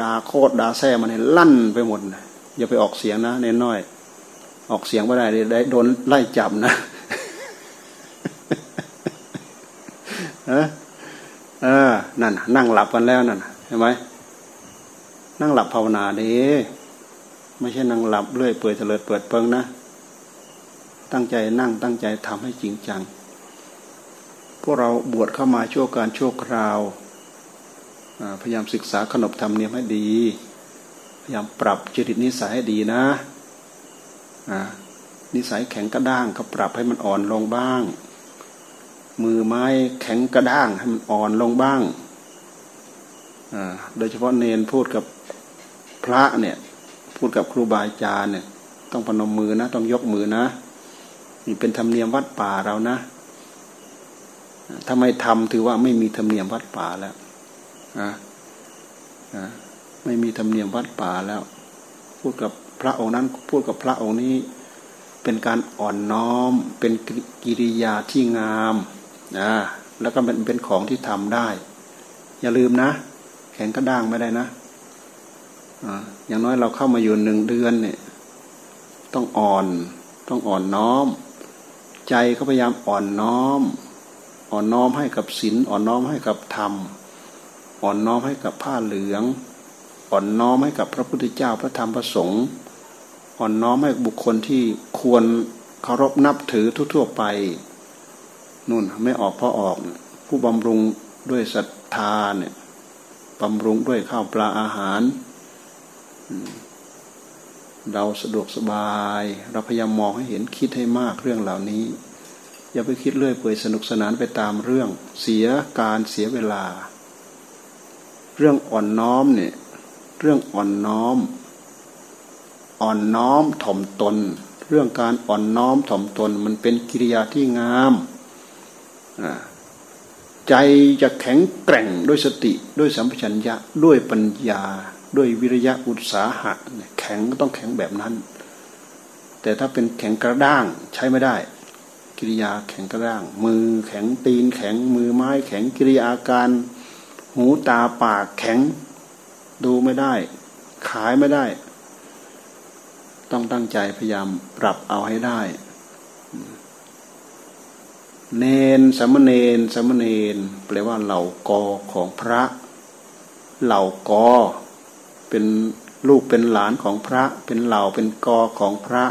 ด่าโคตรด่าแซ่มันให้ลั่นไปหมดนะอย่าไปออกเสียงนะเน้นน้อย ออกเสียงไม่ได้ได้โดนไล่จับนะเออนั่นนั่งหลับกันแล้วนั่นเห็นไหมนั่งหลับภาวนาด้ ไม่ใช่นั่งหลับเรื่อยเปื่อยเฉลิดเปิดเปิงนะ ตั้งใจนั่งตั้งใจทำให้จริงจัง พวกเราบวชเข้ามาชั่วการชั่วคราวพยายามศึกษาขนบธรรมเนียมให้ดี พยายามปรับจริตนิสัยให้ดีนะนิสัยแข็งกระด้างก็ปรับให้มันอ่อนลงบ้าง มือไม้แข็งกระด้างให้มันอ่อนลงบ้างโดยเฉพาะเนนพูดกับพระเนี่ย พูดกับครูบาอาจารย์เนี่ย ต้องพนมมือนะ ต้องยกมือนะนี่เป็นธรรมเนียมวัดป่าเรานะถ้าไม่ทำถือว่าไม่มีธรรมเนียมวัดป่าแล้วนะนะไม่มีธรรมเนียมวัดป่าแล้ว พูดกับพระองค์นั้น พูดกับพระองค์นี้ เป็นการอ่อนน้อม เป็นกิริยาที่งามนะแล้วก็เป็นเป็นของที่ทำได้ อย่าลืมนะ แข็งกระด้างไม่ได้นะ อย่างน้อยเราเข้ามาอยู่หนึ่งเดือนเนี่ย ต้องอ่อน ต้องอ่อนน้อม ใจเขาพยายามอ่อนน้อม อ่อนน้อมให้กับศีลอ่อนน้อมให้กับธรรม อ่อนน้อมให้กับผ้าเหลือง อ่อนน้อมให้กับพระพุทธเจ้าพระธรรมพระสงฆ์อ่อนน้อมให้บุคคลที่ควรเคารพนับถือทั่วๆไปนู่นไม่ออกเพราะออก ผู้บำรุงด้วยศรัทธาเนี่ยบำรุงด้วยข้าวปลาอาหาร เราสะดวกสบาย เราพยายามมองให้เห็นคิดให้มากเรื่องเหล่านี้ อย่าไปคิดเรื่อยเปื่อยสนุกสนานไปตามเรื่อง เสียการเสียเวลา เรื่องอ่อนน้อมเนี่ยเรื่องอ่อนน้อม อ่อนน้อมถ่อมตน เรื่องการอ่อนน้อมถ่อมตน มันเป็นกิริยาที่งามใจจะแข็งแกร่งด้วยสติด้วยสัมปชัญญะด้วยปัญญา ด้วยวิริยะอุตสาหะแข็งก็ต้องแข็งแบบนั้น แต่ถ้าเป็นแข็งกระด้างใช้ไม่ได้ กิริยาแข็งกระด้าง มือแข็งตีนแข็งมือไม้แข็งกิริยาการ หูตาปากแข็ง ดูไม่ได้ ขายไม่ได้ ต้องตั้งใจพยายามปรับเอาให้ได้ เนนสมณเณรสมณเณรแปลว่าเหล่ากอของพระ เหล่ากอ เป็นลูกเป็นหลานของพระ เป็นเหล่าเป็นกอของพระ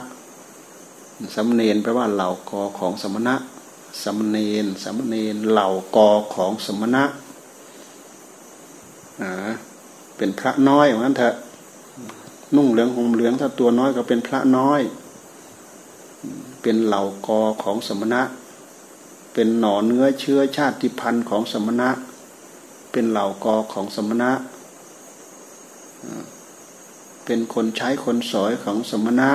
สมณเณรแปลว่าเหล่ากอของสมณะสมณเณรสมณเณรเหล่ากอของสมณะอ่าเป็นพระน้อยเหมือนกันเถอะนุ่งเหลืองห่มเหลืองถ้าตัวน้อยก็เป็นพระน้อย เป็นเหล่ากอของสมณะ เป็นหน่อเนื้อเชื้อชาติพันธุ์ของสมณะ เป็นเหล่ากอของสมณะ เป็นคนใช้คนสอยของสมณะ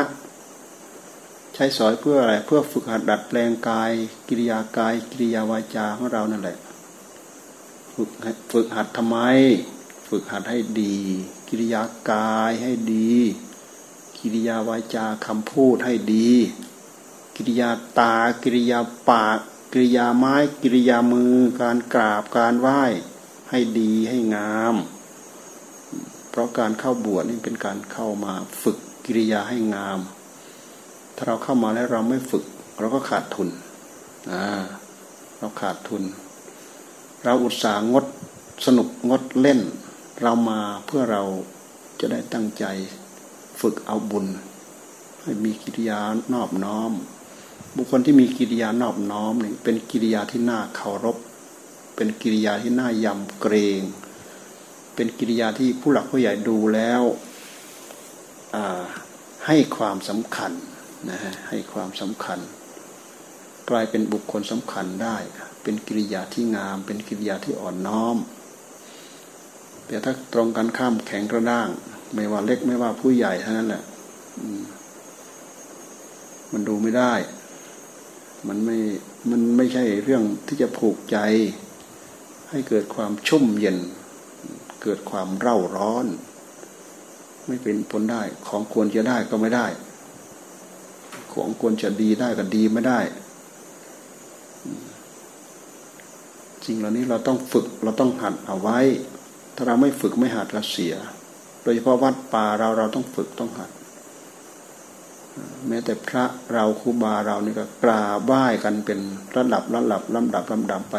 ใช้สอยเพื่ออะไร เพื่อฝึกหัดดัดแปลงกาย กิริยากาย กิริยาวาจาของเรานั่นแหละ ฝึกฝึกหัดทำไม ฝึกหัดให้ดี กิริยากายให้ดี กิริยาวาจาคำพูดให้ดี กิริยาตา กิริยาปาก กิริยาไม้ กิริยามือ การกราบการไหว้ ให้ดีให้งาม เพราะการเข้าบวชนี่เป็นการเข้ามาฝึกกิริยาให้งาม ถ้าเราเข้ามาแล้วเราไม่ฝึก เราก็ขาดทุนเราขาดทุน เราอุตส่าห์งดสนุกงดเล่น เรามาเพื่อเราจะได้ตั้งใจฝึกเอาบุญ ให้มีกิริยานอบน้อม บุคคลที่มีกิริยานอบน้อมนี่เป็นกิริยาที่น่าเคารพ เป็นกิริยาที่น่ายำเกรง เป็นกิริยาที่ผู้หลักผู้ใหญ่ดูแล้วให้ความสำคัญนะฮะให้ความสำคัญ กลายเป็นบุคคลสำคัญได้ เป็นกิริยาที่งาม เป็นกิริยาที่อ่อนน้อม แต่ถ้าตรงกันข้ามแข็งกระด้าง ไม่ว่าเล็กไม่ว่าผู้ใหญ่เท่านั้นแหละมันดูไม่ได้ มันไม่ มันไม่ใช่เรื่องที่จะผูกใจ ให้เกิดความชุ่มเย็น เกิดความเร่าร้อน ไม่เป็นผลได้ของควรจะได้ก็ไม่ได้ ของควรจะดีได้ก็ดีไม่ได้สิ่งเหล่านี้เราต้องฝึกเราต้องหัดเอาไว้ ถ้าเราไม่ฝึกไม่หัดเราเสีย โดยเฉพาะวัดป่าเราเราต้องฝึกต้องหัด แม้แต่พระเราครูบาเรานี่ก็กราบไหว้กันเป็นระดับระดับลำดับลำดับไป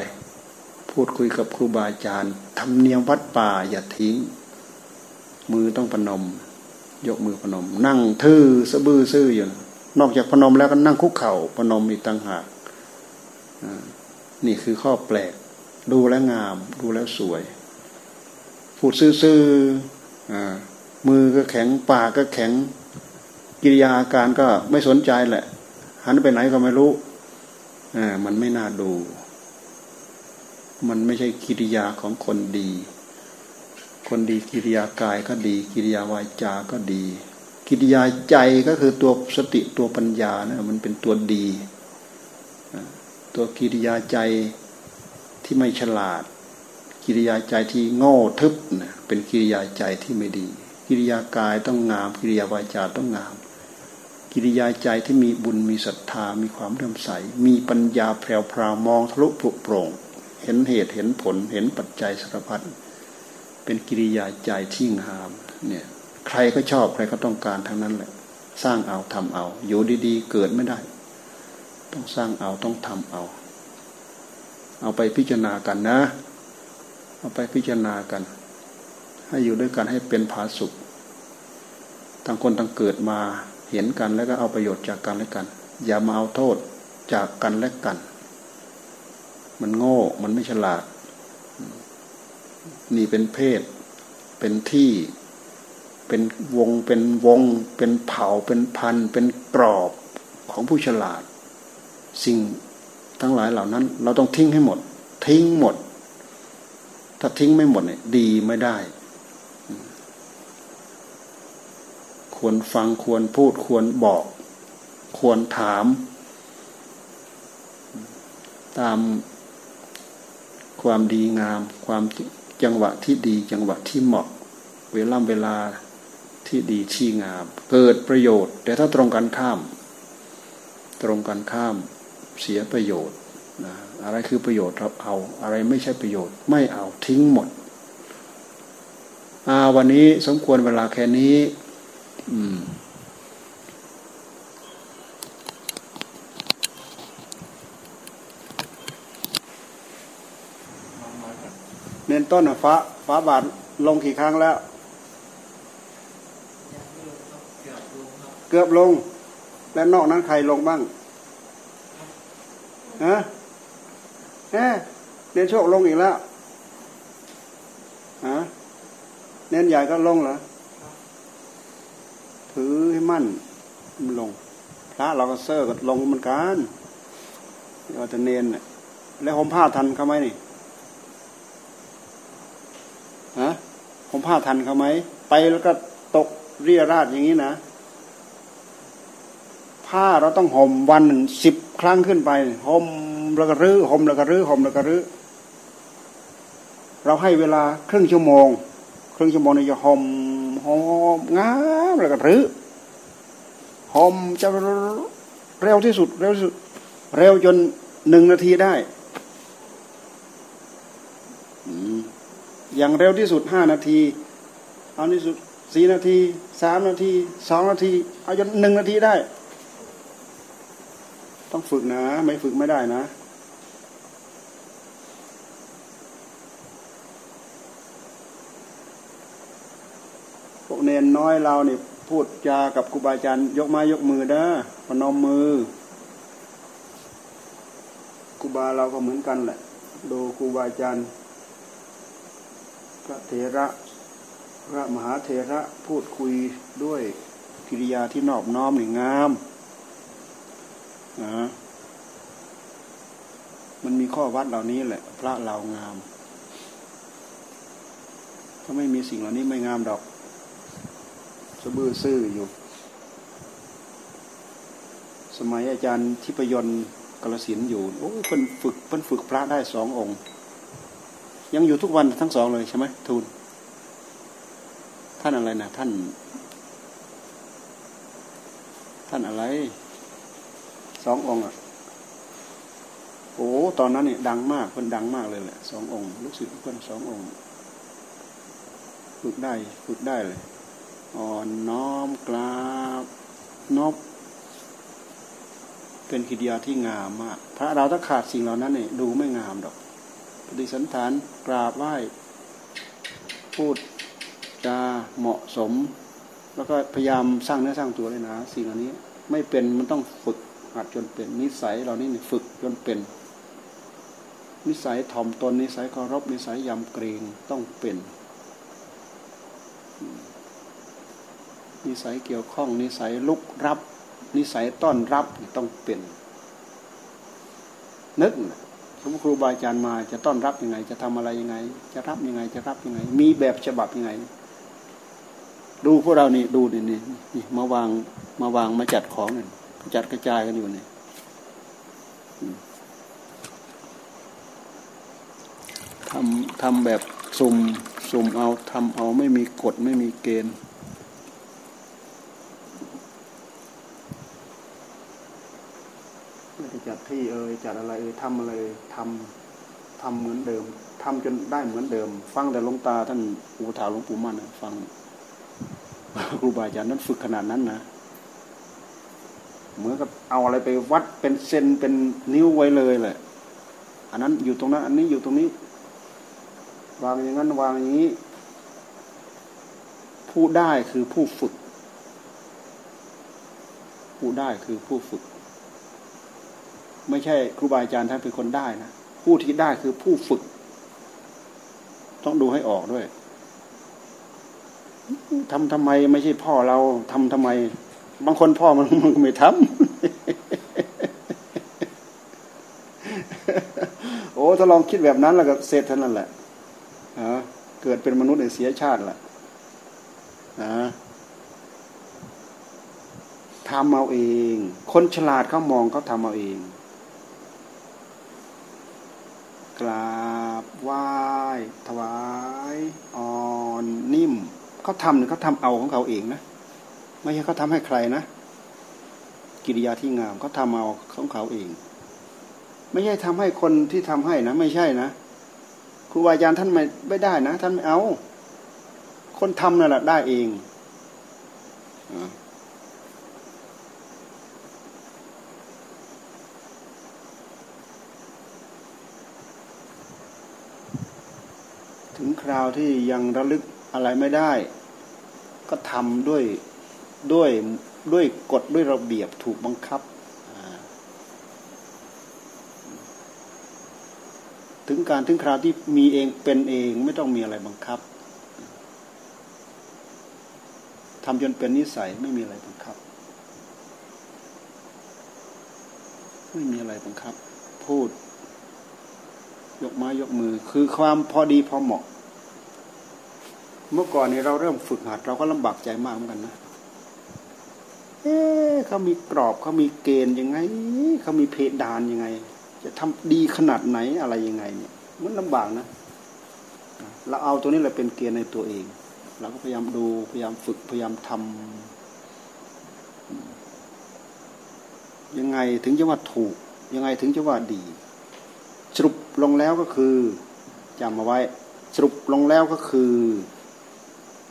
พูดคุยกับครูบาอาจารย์ทำเนียมวัดป่าอย่าทิ้ง มือต้องพนม ยกมือพนม นั่งทื่อสะบื้อซื่ออยู่นอกจากพนมแล้วก็นั่งคุกเข่าพนมอีกต่างหากนี่คือข้อแปลก ดูแลงาม ดูแล้วสวย พูดซื่อๆมือก็แข็งปากก็แข็ง กิริยาการก็ไม่สนใจแหละ หันไปไหนก็ไม่รู้มันไม่น่าดู มันไม่ใช่กิริยาของคนดี คนดีกิริยากายก็ดี กิริยาวาจาก็ดี กิริยาใจก็คือตัวสติตัวปัญญานะมันเป็นตัวดี ตัวกิริยาใจที่ไม่ฉลาด กิริยาใจที่โง่ทึบนะเป็นกิริยาใจที่ไม่ดี กิริยากายต้องงาม กิริยาวาจาต้องงามกิริยาใจที่มีบุญมีศรัทธามีความเลื่อมใส มีปัญญาแผ่วพรามองทะลุปุโปร่ง เห็นเหตุเห็นผลเห็นปัจจัยสารพัดเป็นกิริยาใจที่งามเนี่ยใครก็ชอบใครก็ต้องการทั้งนั้นแหละ สร้างเอาทำเอา อยู่ดีๆ เกิดไม่ได้ ต้องสร้างเอาต้องทำเอา เอาไปพิจารณากันนะ เอาไปพิจารณากัน ให้อยู่ด้วยกันให้เป็นผาสุขต่างคนต่างเกิดมาเห็นกันแล้วก็เอาประโยชน์จากกันและกัน อย่ามาเอาโทษจากกันและกัน มันโง่ มันไม่ฉลาด นี่เป็นเพศ เป็นที่ เป็นวง เป็นวง เป็นเผ่า เป็นพัน เป็นกรอบของผู้ฉลาด สิ่งทั้งหลายเหล่านั้น เราต้องทิ้งให้หมด ทิ้งหมด ถ้าทิ้งไม่หมดเนี่ย ดีไม่ได้ ควรฟังควรพูดควรบอก ควรถาม ตาม ความดีงาม ความจังหวะที่ดีจังหวะที่เหมาะ เวลาเวลาที่ดีที่งาม เกิดประโยชน์ แต่ถ้าตรงกันข้าม ตรงกันข้ามเสียประโยชน์นะอะไรคือประโยชน์เราเอา อะไรไม่ใช่ประโยชน์ไม่เอาทิ้งหมดอาวันนี้สมควรเวลาแค่นี้ อืม น้นต้นฟ้าฟ้าบาทลงกี่ครั้งแล้ว เกือบลง และนอกนั้นใครลงบ้างฮะแน่เน้นโชคลงอีกแล้วฮะเน้นใหญ่ก็ลงเหรอถือให้มั่นมันลงพระเราก็เซอร์ก็ลงเหมือนกันเราจะเน้นแล้วห่มผ้าทันเขาไหมนี่ฮะห่ม ผ้าทันเขาไหมไปแล้วก็ตกเรียราดอย่างนี้นะ ผ้าเราต้องห่มวันหนึ่งสิบครั้งขึ้นไปห่มแล้วก็รื้อห่มแล้วก็รื้อห่มแล้วก็รื้อเราให้เวลาครึ่งชั่วโมง ครึ่งชั่วโมงนี่จะห่มห่มงามแล้วก็รื้อห่มจะเร็วที่สุดเร็วที่สุด เร็วจนหนึ่งนาทีได้ อย่างเร็วที่สุดห้านาที เอาที่สุดสี่นาทีสามนาทีสองนาที เอาจนหนึ่งนาทีได้ ต้องฝึกนะ ไม่ฝึกไม่ได้นะ พวกเนนน้อยเราเนี่ยพูดจากับครูบาอาจารย์ ยกไม้ยกมือนะพนมมือครูบาเราก็เหมือนกันแหละ ดูครูบาอาจารย์ พระเถระ พระมหาเถระพูดคุยด้วยกิริยาที่นอบน้อมนี่งามนะมันมีข้อวัดเหล่านี้แหละ พระเรางาม ถ้าไม่มีสิ่งเหล่านี้ไม่งามดอกสบื้อซื่ออยู่ สมัยอาจารย์ทิพยนต์กลสินอยู่ โอ้เพิ่นฝึกเพิ่นฝึกพระได้สององค์ ยังอยู่ทุกวันทั้งสองเลยใช่ไหมทูลท่านอะไรนะท่าน ท่านอะไรสององค์อะโอ้ตอนนั้นเนี่ยดังมากเพิ่นดังมากเลยแหละสององค์ลูกศิษย์เพิ่นสององค์ฝึกได้ฝึกได้เลยอ่อนน้อมกราบนบเป็นกิริยาที่งามมาก พระเราถ้าขาดสิ่งเหล่านั้นเนี่ยดูไม่งามดอก ปฏิสันฐานกราบไหว้พูดจาเหมาะสม แล้วก็พยายามสร้างเนื้อสร้างตัวเลยนะสิ่งเหล่านี้ไม่เป็นมันต้องฝึกหัดจนเป็นนิสัยเรานี่ฝึกจนเป็น นิสัยถ่อมตนนิสัยเคารพนิสัยยำเกรงต้องเป็น นิสัยเกี่ยวข้องนิสัยลุกรับ นิสัยต้อนรับต้องเป็น นึก สมครูบาอาจารย์มาจะต้อนรับยังไง จะทำอะไรยังไง จะรับยังไง จะรับยังไง มีแบบฉบับยังไง ดูพวกเรานี่ดูนี่นี่นี่มาวางมาวางมาจัดของนี่จัดกระจายกันอยู่นี่ทำทำแบบสุ่มสุ่มเอาทำเอาไม่มีกฎไม่มีเกณฑ์จัด ที่เอ่ยจัดอะไรเอ่ยทำอะไรทำทำเหมือนเดิมทำจนได้เหมือนเดิม ฟังแต่ลงตาท่านอุปถาหลวงปู่มั่นฟังครูบาอาจารย์นั้นฝึกขนาดนั้นนะเหมือนกับเอาอะไรไปวัดเป็นเซนเป็นนิ้วไว้เลยแหละ อันนั้นอยู่ตรงนั้นอันนี้อยู่ตรงนี้ วางอย่างนั้นวางอย่างนี้ ผู้ได้คือผู้ฝึก ผู้ได้คือผู้ฝึก ไม่ใช่ครูบาอาจารย์ท่านเป็นคนได้นะผู้ที่ได้คือผู้ฝึก ต้องดูให้ออกด้วยทำทำไมไม่ใช่พ่อเราทำทำไม บางคนพ่อมันมันไม่ทำโอ้ถ้าลองคิดแบบนั้นแล้วก็เสร็จเท่านั้นแหละเกิดเป็นมนุษย์เสียชาติแหละทำเอาเอง คนฉลาดเขามองเขาทำเอาเอง กราบไหว้ถวายอ่อนนิ่มเขาทำเนี่ยเขาทำเอาของเขาเองนะ ไม่ใช่เขาทาให้ใครนะ กิริยาที่งามเขาทาเอาของเขาเอง ไม่ใช่ทำให้คนที่ทำให้นะ ไม่ใช่นะครูบาอาจารย์ท่านไม่ไม่ได้นะ ท่านไม่เอา คนทำนั่นแหละได้เอง ถึงคราวที่ยังระลึกอะไรไม่ได้ ก็ทำด้วยด้วยด้วยกฎด้วยระเบียบถูกบังคับ ถึงการถึงคราวที่มีเองเป็นเองไม่ต้องมีอะไรบังคับทำจนเป็นนิสัยไม่มีอะไรบังคับ ไม่มีอะไรบังคับ พูด ยกไม้ยกมือ คือความพอดีพอเหมาะ เมื่อก่อนนี้เราเริ่มฝึกหัด เราก็ลำบากใจมากเหมือนกันนะ เอ๊เขามีกรอบเขามีเกณฑ์ยังไงเขามีเพดานยังไง จะทำดีขนาดไหนอะไรยังไงเนี่ยมันลำบากนะเราเอาตัวนี้แหละเป็นเกณฑ์ในตัวเองเราก็พยายามดูพยายามฝึกพยายามทำยังไงถึงจะว่าถูก ยังไงถึงจะว่าดี สรุปลงแล้วก็คือจำมาไว้ สรุปลงแล้วก็คือ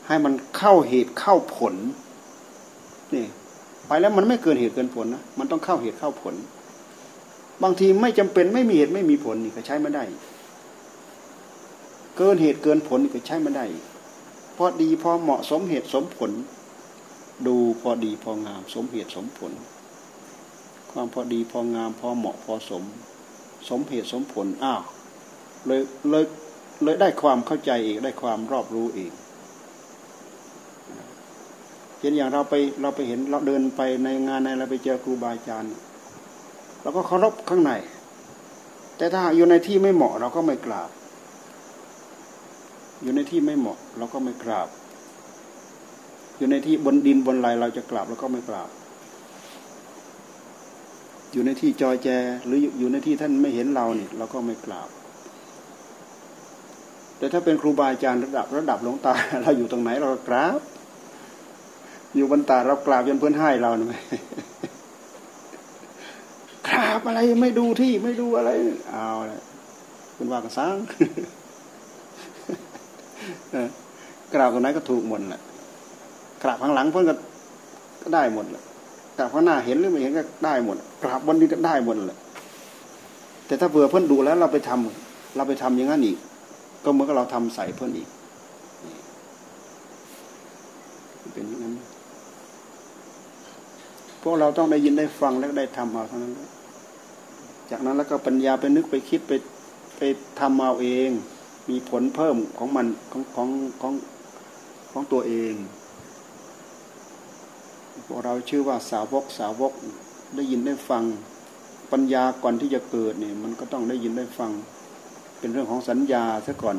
ให้มันเข้าเหตุเข้าผลนี่ไปแล้วมันไม่เกินเหตุเกินผลนะมันต้องเข้าเหตุเข้าผล บางทีไม่จำเป็นไม่มีเหตุไม่มีผลนี่ก็ใช้ไม่ได้ เกินเหตุเกินผลนี่ก็ใช้ไม่ได้พอดีพอเหมาะสมเหตุสมผล ดูพอดีพองาม สมเหตุสมผล ความพอดีพองาม พอเหมาะพอสม สมเหตุสมผลอ้าวเลยเลยเลยได้ความเข้าใจเองได้ความรอบรู้เอง เห็นอย่างเราไปเราไปเห็นเราเดินไปในงานในเราไปเจอครูบาอาจารย์เราก็เคารพข้างใน แต่ถ้าอยู่ในที่ไม่เหมาะเราก็ไม่กราบ อยู่ในที่ไม่เหมาะ เราก็ไม่กราบ อยู่ในที่บนดินบนไหลเราจะกราบเราก็ไม่กราบ อยู่ในที่จอยแจ หรืออยู่ในที่ท่านไม่เห็นเราเนี่ยเราก็ไม่กราบแต่ถ้าเป็นครูบาอาจารย์ระดับระดับหลวงตา เราอยู่ตรงไหนเราก็กราบ อยู่บนตาเรากราบจนเพื่อนให้เราหน่อยกราบอะไรไม่ดูที่ไม่ดูอะไร เอาเลยคุณว่ากันซังกราบตรงไหนก็ถูกหมดแหละกราบข้างหลังเพื่อนก็ได้หมดแหละกราบข้างหน้าเห็นหรือไม่เห็นก็ได้หมดกราบบนนี้ก็ได้หมดแหละแต่ถ้าเผื่อเพื่อนดูแล้วเราไปทำเราไปทำอย่างนั้นอีก ก็เหมือนกับเราทำใส่เพื่อนอีกเป็นอย่างนั้น พวกเราต้องได้ยินได้ฟังแล้วได้ทำเอาเท่านั้นจากนั้นแล้วก็ปัญญาไปนึกไปคิดไปไปทำเอาเอง มีผลเพิ่มของมันของของของของตัวเองพวกเราชื่อว่าสาวกสาวกได้ยินได้ฟังปัญญาก่อนที่จะเกิดเนี่ยมันก็ต้องได้ยินได้ฟัง เป็นเรื่องของสัญญาซะก่อน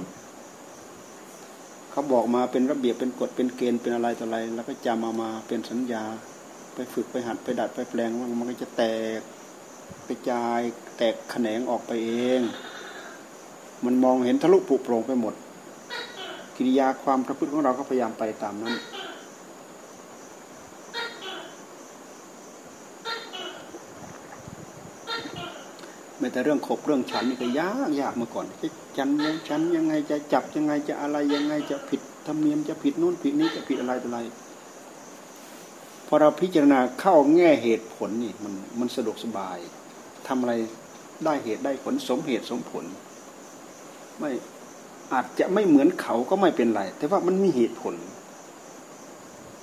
เขาบอกมาเป็นระเบียบเป็นกฎเป็นเกณฑ์เป็นอะไรต่ออะไร แล้วก็จำมามาเป็นสัญญา ไปฝึกไปหัดไปดัดไปแปลงมันก็จะแตกกระจายแตกแขนงออกไปเอง มันมองเห็นทะลุปุโปร่งไปหมด กิริยาความประพฤติของเราก็พยายามไปตามนั้น ไม่แต่เรื่องขบเรื่องฉันนี่ก็ยากยากมาก่อนจะฉันยังฉันยังไงจะจับยังไงจะอะไรยังไงจะผิดธรรมเนียมจะผิดนู่นผิดนี้จะผิดอะไรต่ออะไร อเราพิจารณาเข้าแง่เหตุผลนี่มันมันสะดวกสบายทำอะไรได้เหตุได้ผลสมเหตุสมผล ไม่อาจจะไม่เหมือนเขาก็ไม่เป็นไร แต่ว่ามันมีเหตุผล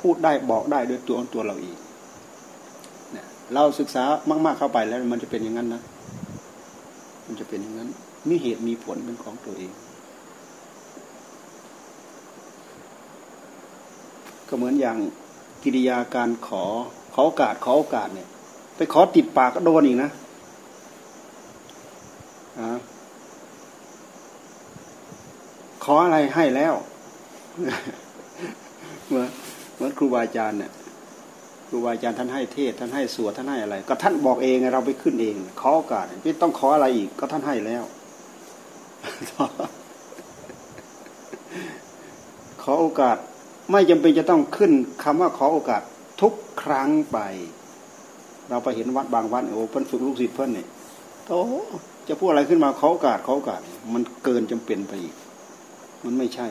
พูดได้บอกได้โดยตัวตัวเราเองเนี่ยเราศึกษามาก ๆเข้าไปแล้วมันจะเป็นอย่างนั้นนะ มันจะเป็นอย่างนั้น มีเหตุมีผลเป็นของตัวเอง ก็เหมือนอย่าง กิริยาการขอขอโอกาสขอโอกาสเนี่ย ไปขอติดปากก็โดนอีกนะขออะไรให้แล้วเหมือนเหมือนครูบาอาจารย์เนี่ยครูบาอาจารย์ท่านให้เทศท่านให้สวดท่านให้อะไร ก็ท่านบอกเองเราไปขึ้นเอง ขอโอกาสพี่ต้องขออะไรอีก ก็ท่านให้แล้วขอโอกาส ไม่จำเป็นจะต้องขึ้นคำว่าขอโอกาสทุกครั้งไป เราไปเห็นวัดบางวัดโอ้เพิ่นฝึกลูกศิษย์เพิ่นเนี่ยโอ้จะพูดอะไรขึ้นมาขอโอกาสขอโอกาส มันเกินจำเป็นไปอีก มันไม่ใช่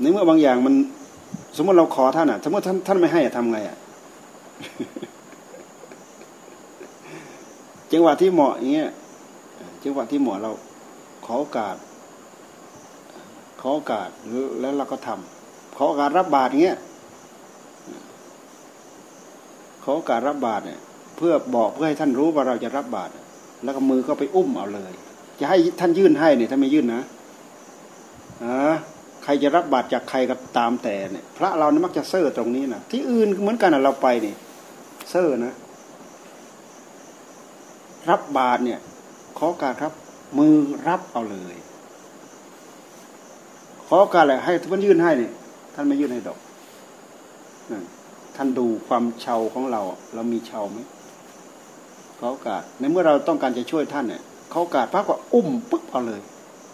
ในเมื่อบางอย่างมัน สมมติเราขอท่านอะสมมติท่านท่านไม่ให้อะทำไงอะจังหวะที่เหมาะอย่างเงี้ยจังหวะที่เหมาะเราขอโอกาส ขอโอกาสแล้วเราก็ทำขอโอกาสรับบาตรเงี้ยขอโอกาสรับบาตรเนี่ย เพื่อบอกเพื่อให้ท่านรู้ว่าเราจะรับบาตรแล้วก็มือก็ไปอุ้มเอาเลย จะให้ท่านยื่นให้เนี่ยท่านไม่ยื่นนะอ่าใครจะรับบาตรจากใครก็ตามแต่เนี่ยพระเราเนี่ยมักจะเซ่อตรงนี้นะที่อื่นเหมือนกันนะเราไปเนี่ยเซ่อนะ รับบาตรเนี่ย ขอการครับ มือรับเอาเลย อการอะไรให้ท่านยื่นให้เนี่ยท่านไม่ยื่นให้ดอกท่านดูความเชาของเรา เรามีเชาไหมเขาโอกาสในเมื่อเราต้องการจะช่วยท่านเนี่ยเขาโอกาสพระก็อุ้มปึ๊บเอาเลย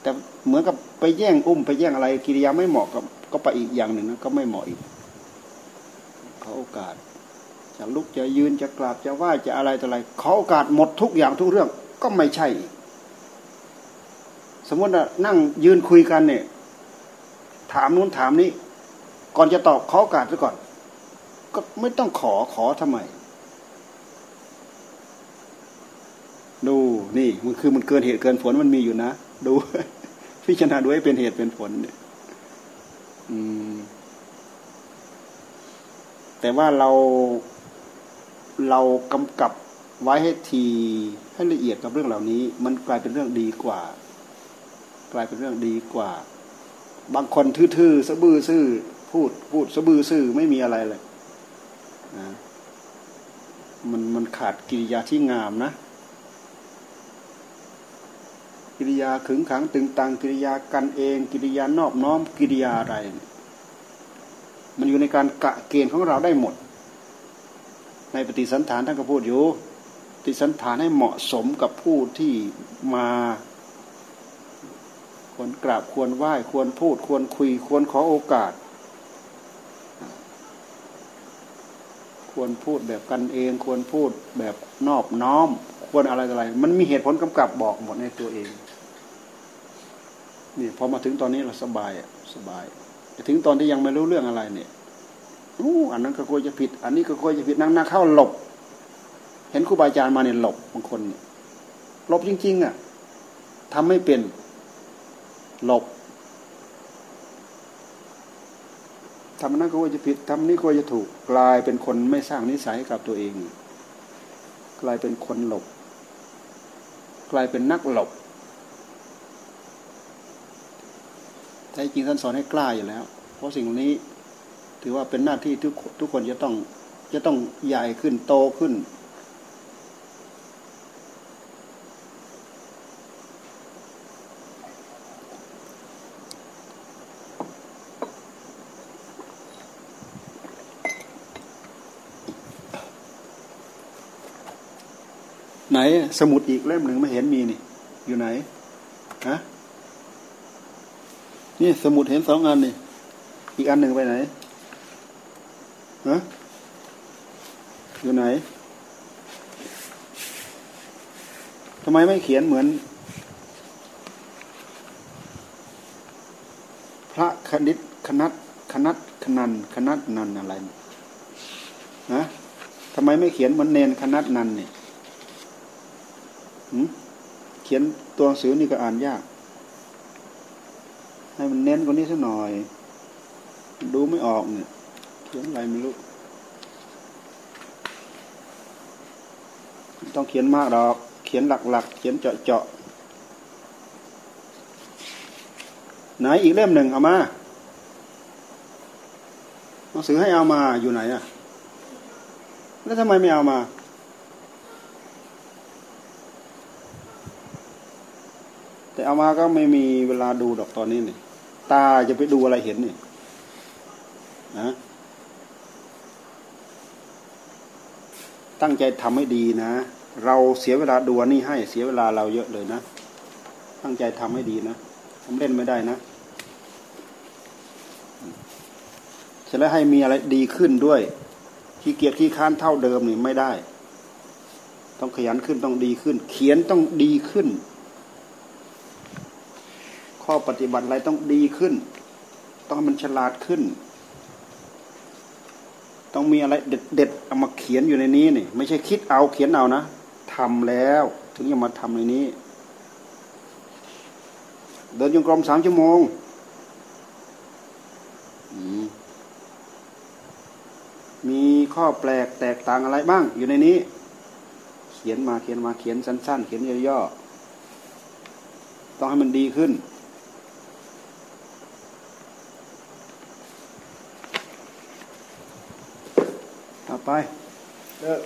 แต่เหมือนกับไปแย่งอุ้มไปแย่งอะไรกิริยาไม่เหมาะกับก็ไปอีกอย่างหนึ่งนะก็ไม่เหมาะอีกเขาโอกาสจะลุกจะยืนจะกราบจะไหว้จะอะไรต่ออะไรเขาโอกาสหมดทุกอย่างทุกเรื่องก็ไม่ใช่ สมมติว่านั่งยืนคุยกันเนี่ย ถามนู้นถามนี้ ก่อนจะตอบเขาโอกาสซะก่อน ก็ไม่ต้องขอขอทำไม ดูนี่มันคือมันเกินเหตุเกินผลมันมีอยู่นะ ดูพิจารณาดูให้เป็นเหตุเป็นผลเนี่ยแต่ว่าเราเรากำกับไว้ให้ทีให้ละเอียดกับเรื่องเหล่านี้ มันกลายเป็นเรื่องดีกว่า กลายเป็นเรื่องดีกว่า บางคนทื่อๆสะบือซื่อพูดพูดสะบือซื่อไม่มีอะไรเลยนะมันมันขาดกิริยาที่งามนะ กิริยาขึงขังตึงตังกิริยากันเอง กิริยานอบน้อมกิริยาอะไร มันอยู่ในการกะเกณฑ์ของเราได้หมด ในปฏิสันฐานท่านก็พูดอยู่ปฏิสันฐานให้เหมาะสมกับผู้ที่มา ควรกราบควรไหว้ควรพูดควรคุย ควรขอโอกาส ควรพูดแบบกันเอง ควรพูดแบบนอบน้อม ควรอะไรอะไร มันมีเหตุผลกำกับบอกหมดในตัวเองนี่พอมาถึงตอนนี้เราสบายอะสบายถึงตอนที่ยังไม่รู้เรื่องอะไรเนี่ยอู้อันนั้นก็กลัวจะผิด อันนี้ก็กลัวจะผิดนั่งนั่งเข้าหลบ เห็นครูบาอาจารย์มาเนี่ยหลบบางคนเนี่ยหลบจริง ๆ อะทำไม่เป็น หลบทำนั้นก็ว่าจะผิดทำนี้ก็จะถูกกลายเป็นคนไม่สร้างนิสัยกับตัวเอง กลายเป็นคนหลบ กลายเป็นนักหลบแท้จริงท่านสอนให้กล้าอยู่แล้ว เพราะสิ่งนี้ถือว่าเป็นหน้าที่ทุกทุกคนจะต้องจะต้องใหญ่ขึ้นโตขึ้น น สมุดอีกเล่มหนึ่งไม่เห็นมีนี่ อยู่ไหนฮะนี่สมุดเห็นสองอันนี่ อีกอันหนึ่งไปไหนฮะอยู่ไหนทำไมไม่เขียนเหมือน พระคณิตคณัตคณัตคนันคณัตนันอะไรนะทำไมไม่เขียนเหมือนเนนคณัตนันเนี่ย เขียนตัวหนังสือนี่ก็อ่านยาก ให้มันเน้นกว่านี้สักหน่อย ดูไม่ออกเนี่ย เขียนอะไรไม่รู้ ต้องเขียนมากหรอก เขียนหลักๆ เขียนเจาะๆไหนอีกเล่มหนึ่งเอามาหนังสือให้เอามาอยู่ไหนอะแล้วทำไมไม่เอามา แต่ เอามาก็ไม่มีเวลาดูดอกตอนนี้นี่ตาจะไปดูอะไรเห็นนี่นะ ตั้งใจทำให้ดีนะ เราเสียเวลาดูนี่ให้เสียเวลาเราเยอะเลยนะ ตั้งใจทำให้ดีนะทำเล่นไม่ได้นะจะแล้วให้มีอะไรดีขึ้นด้วยขี้เกียจขี้ค้านเท่าเดิมนี่ไม่ได้ ต้องขยันขึ้นต้องดีขึ้น เขียนต้องดีขึ้น ข้อปฏิบัติอะไรต้องดีขึ้น ต้องมันฉลาดขึ้น ต้องมีอะไรเด็ดๆเอามาเขียนอยู่ในนี้นี่ไม่ใช่คิดเอาเขียนเอานะทำแล้ว ถึงจะมาทำในนี้ เดินยงกรมสามชั่วโมงมีข้อแปลกแตกต่างอะไรบ้าง อยู่ในนี้ เขียนมาเขียนมาเขียนสั้น ๆ เขียนย่อๆต้องให้มันดีขึ้น ไปเลิก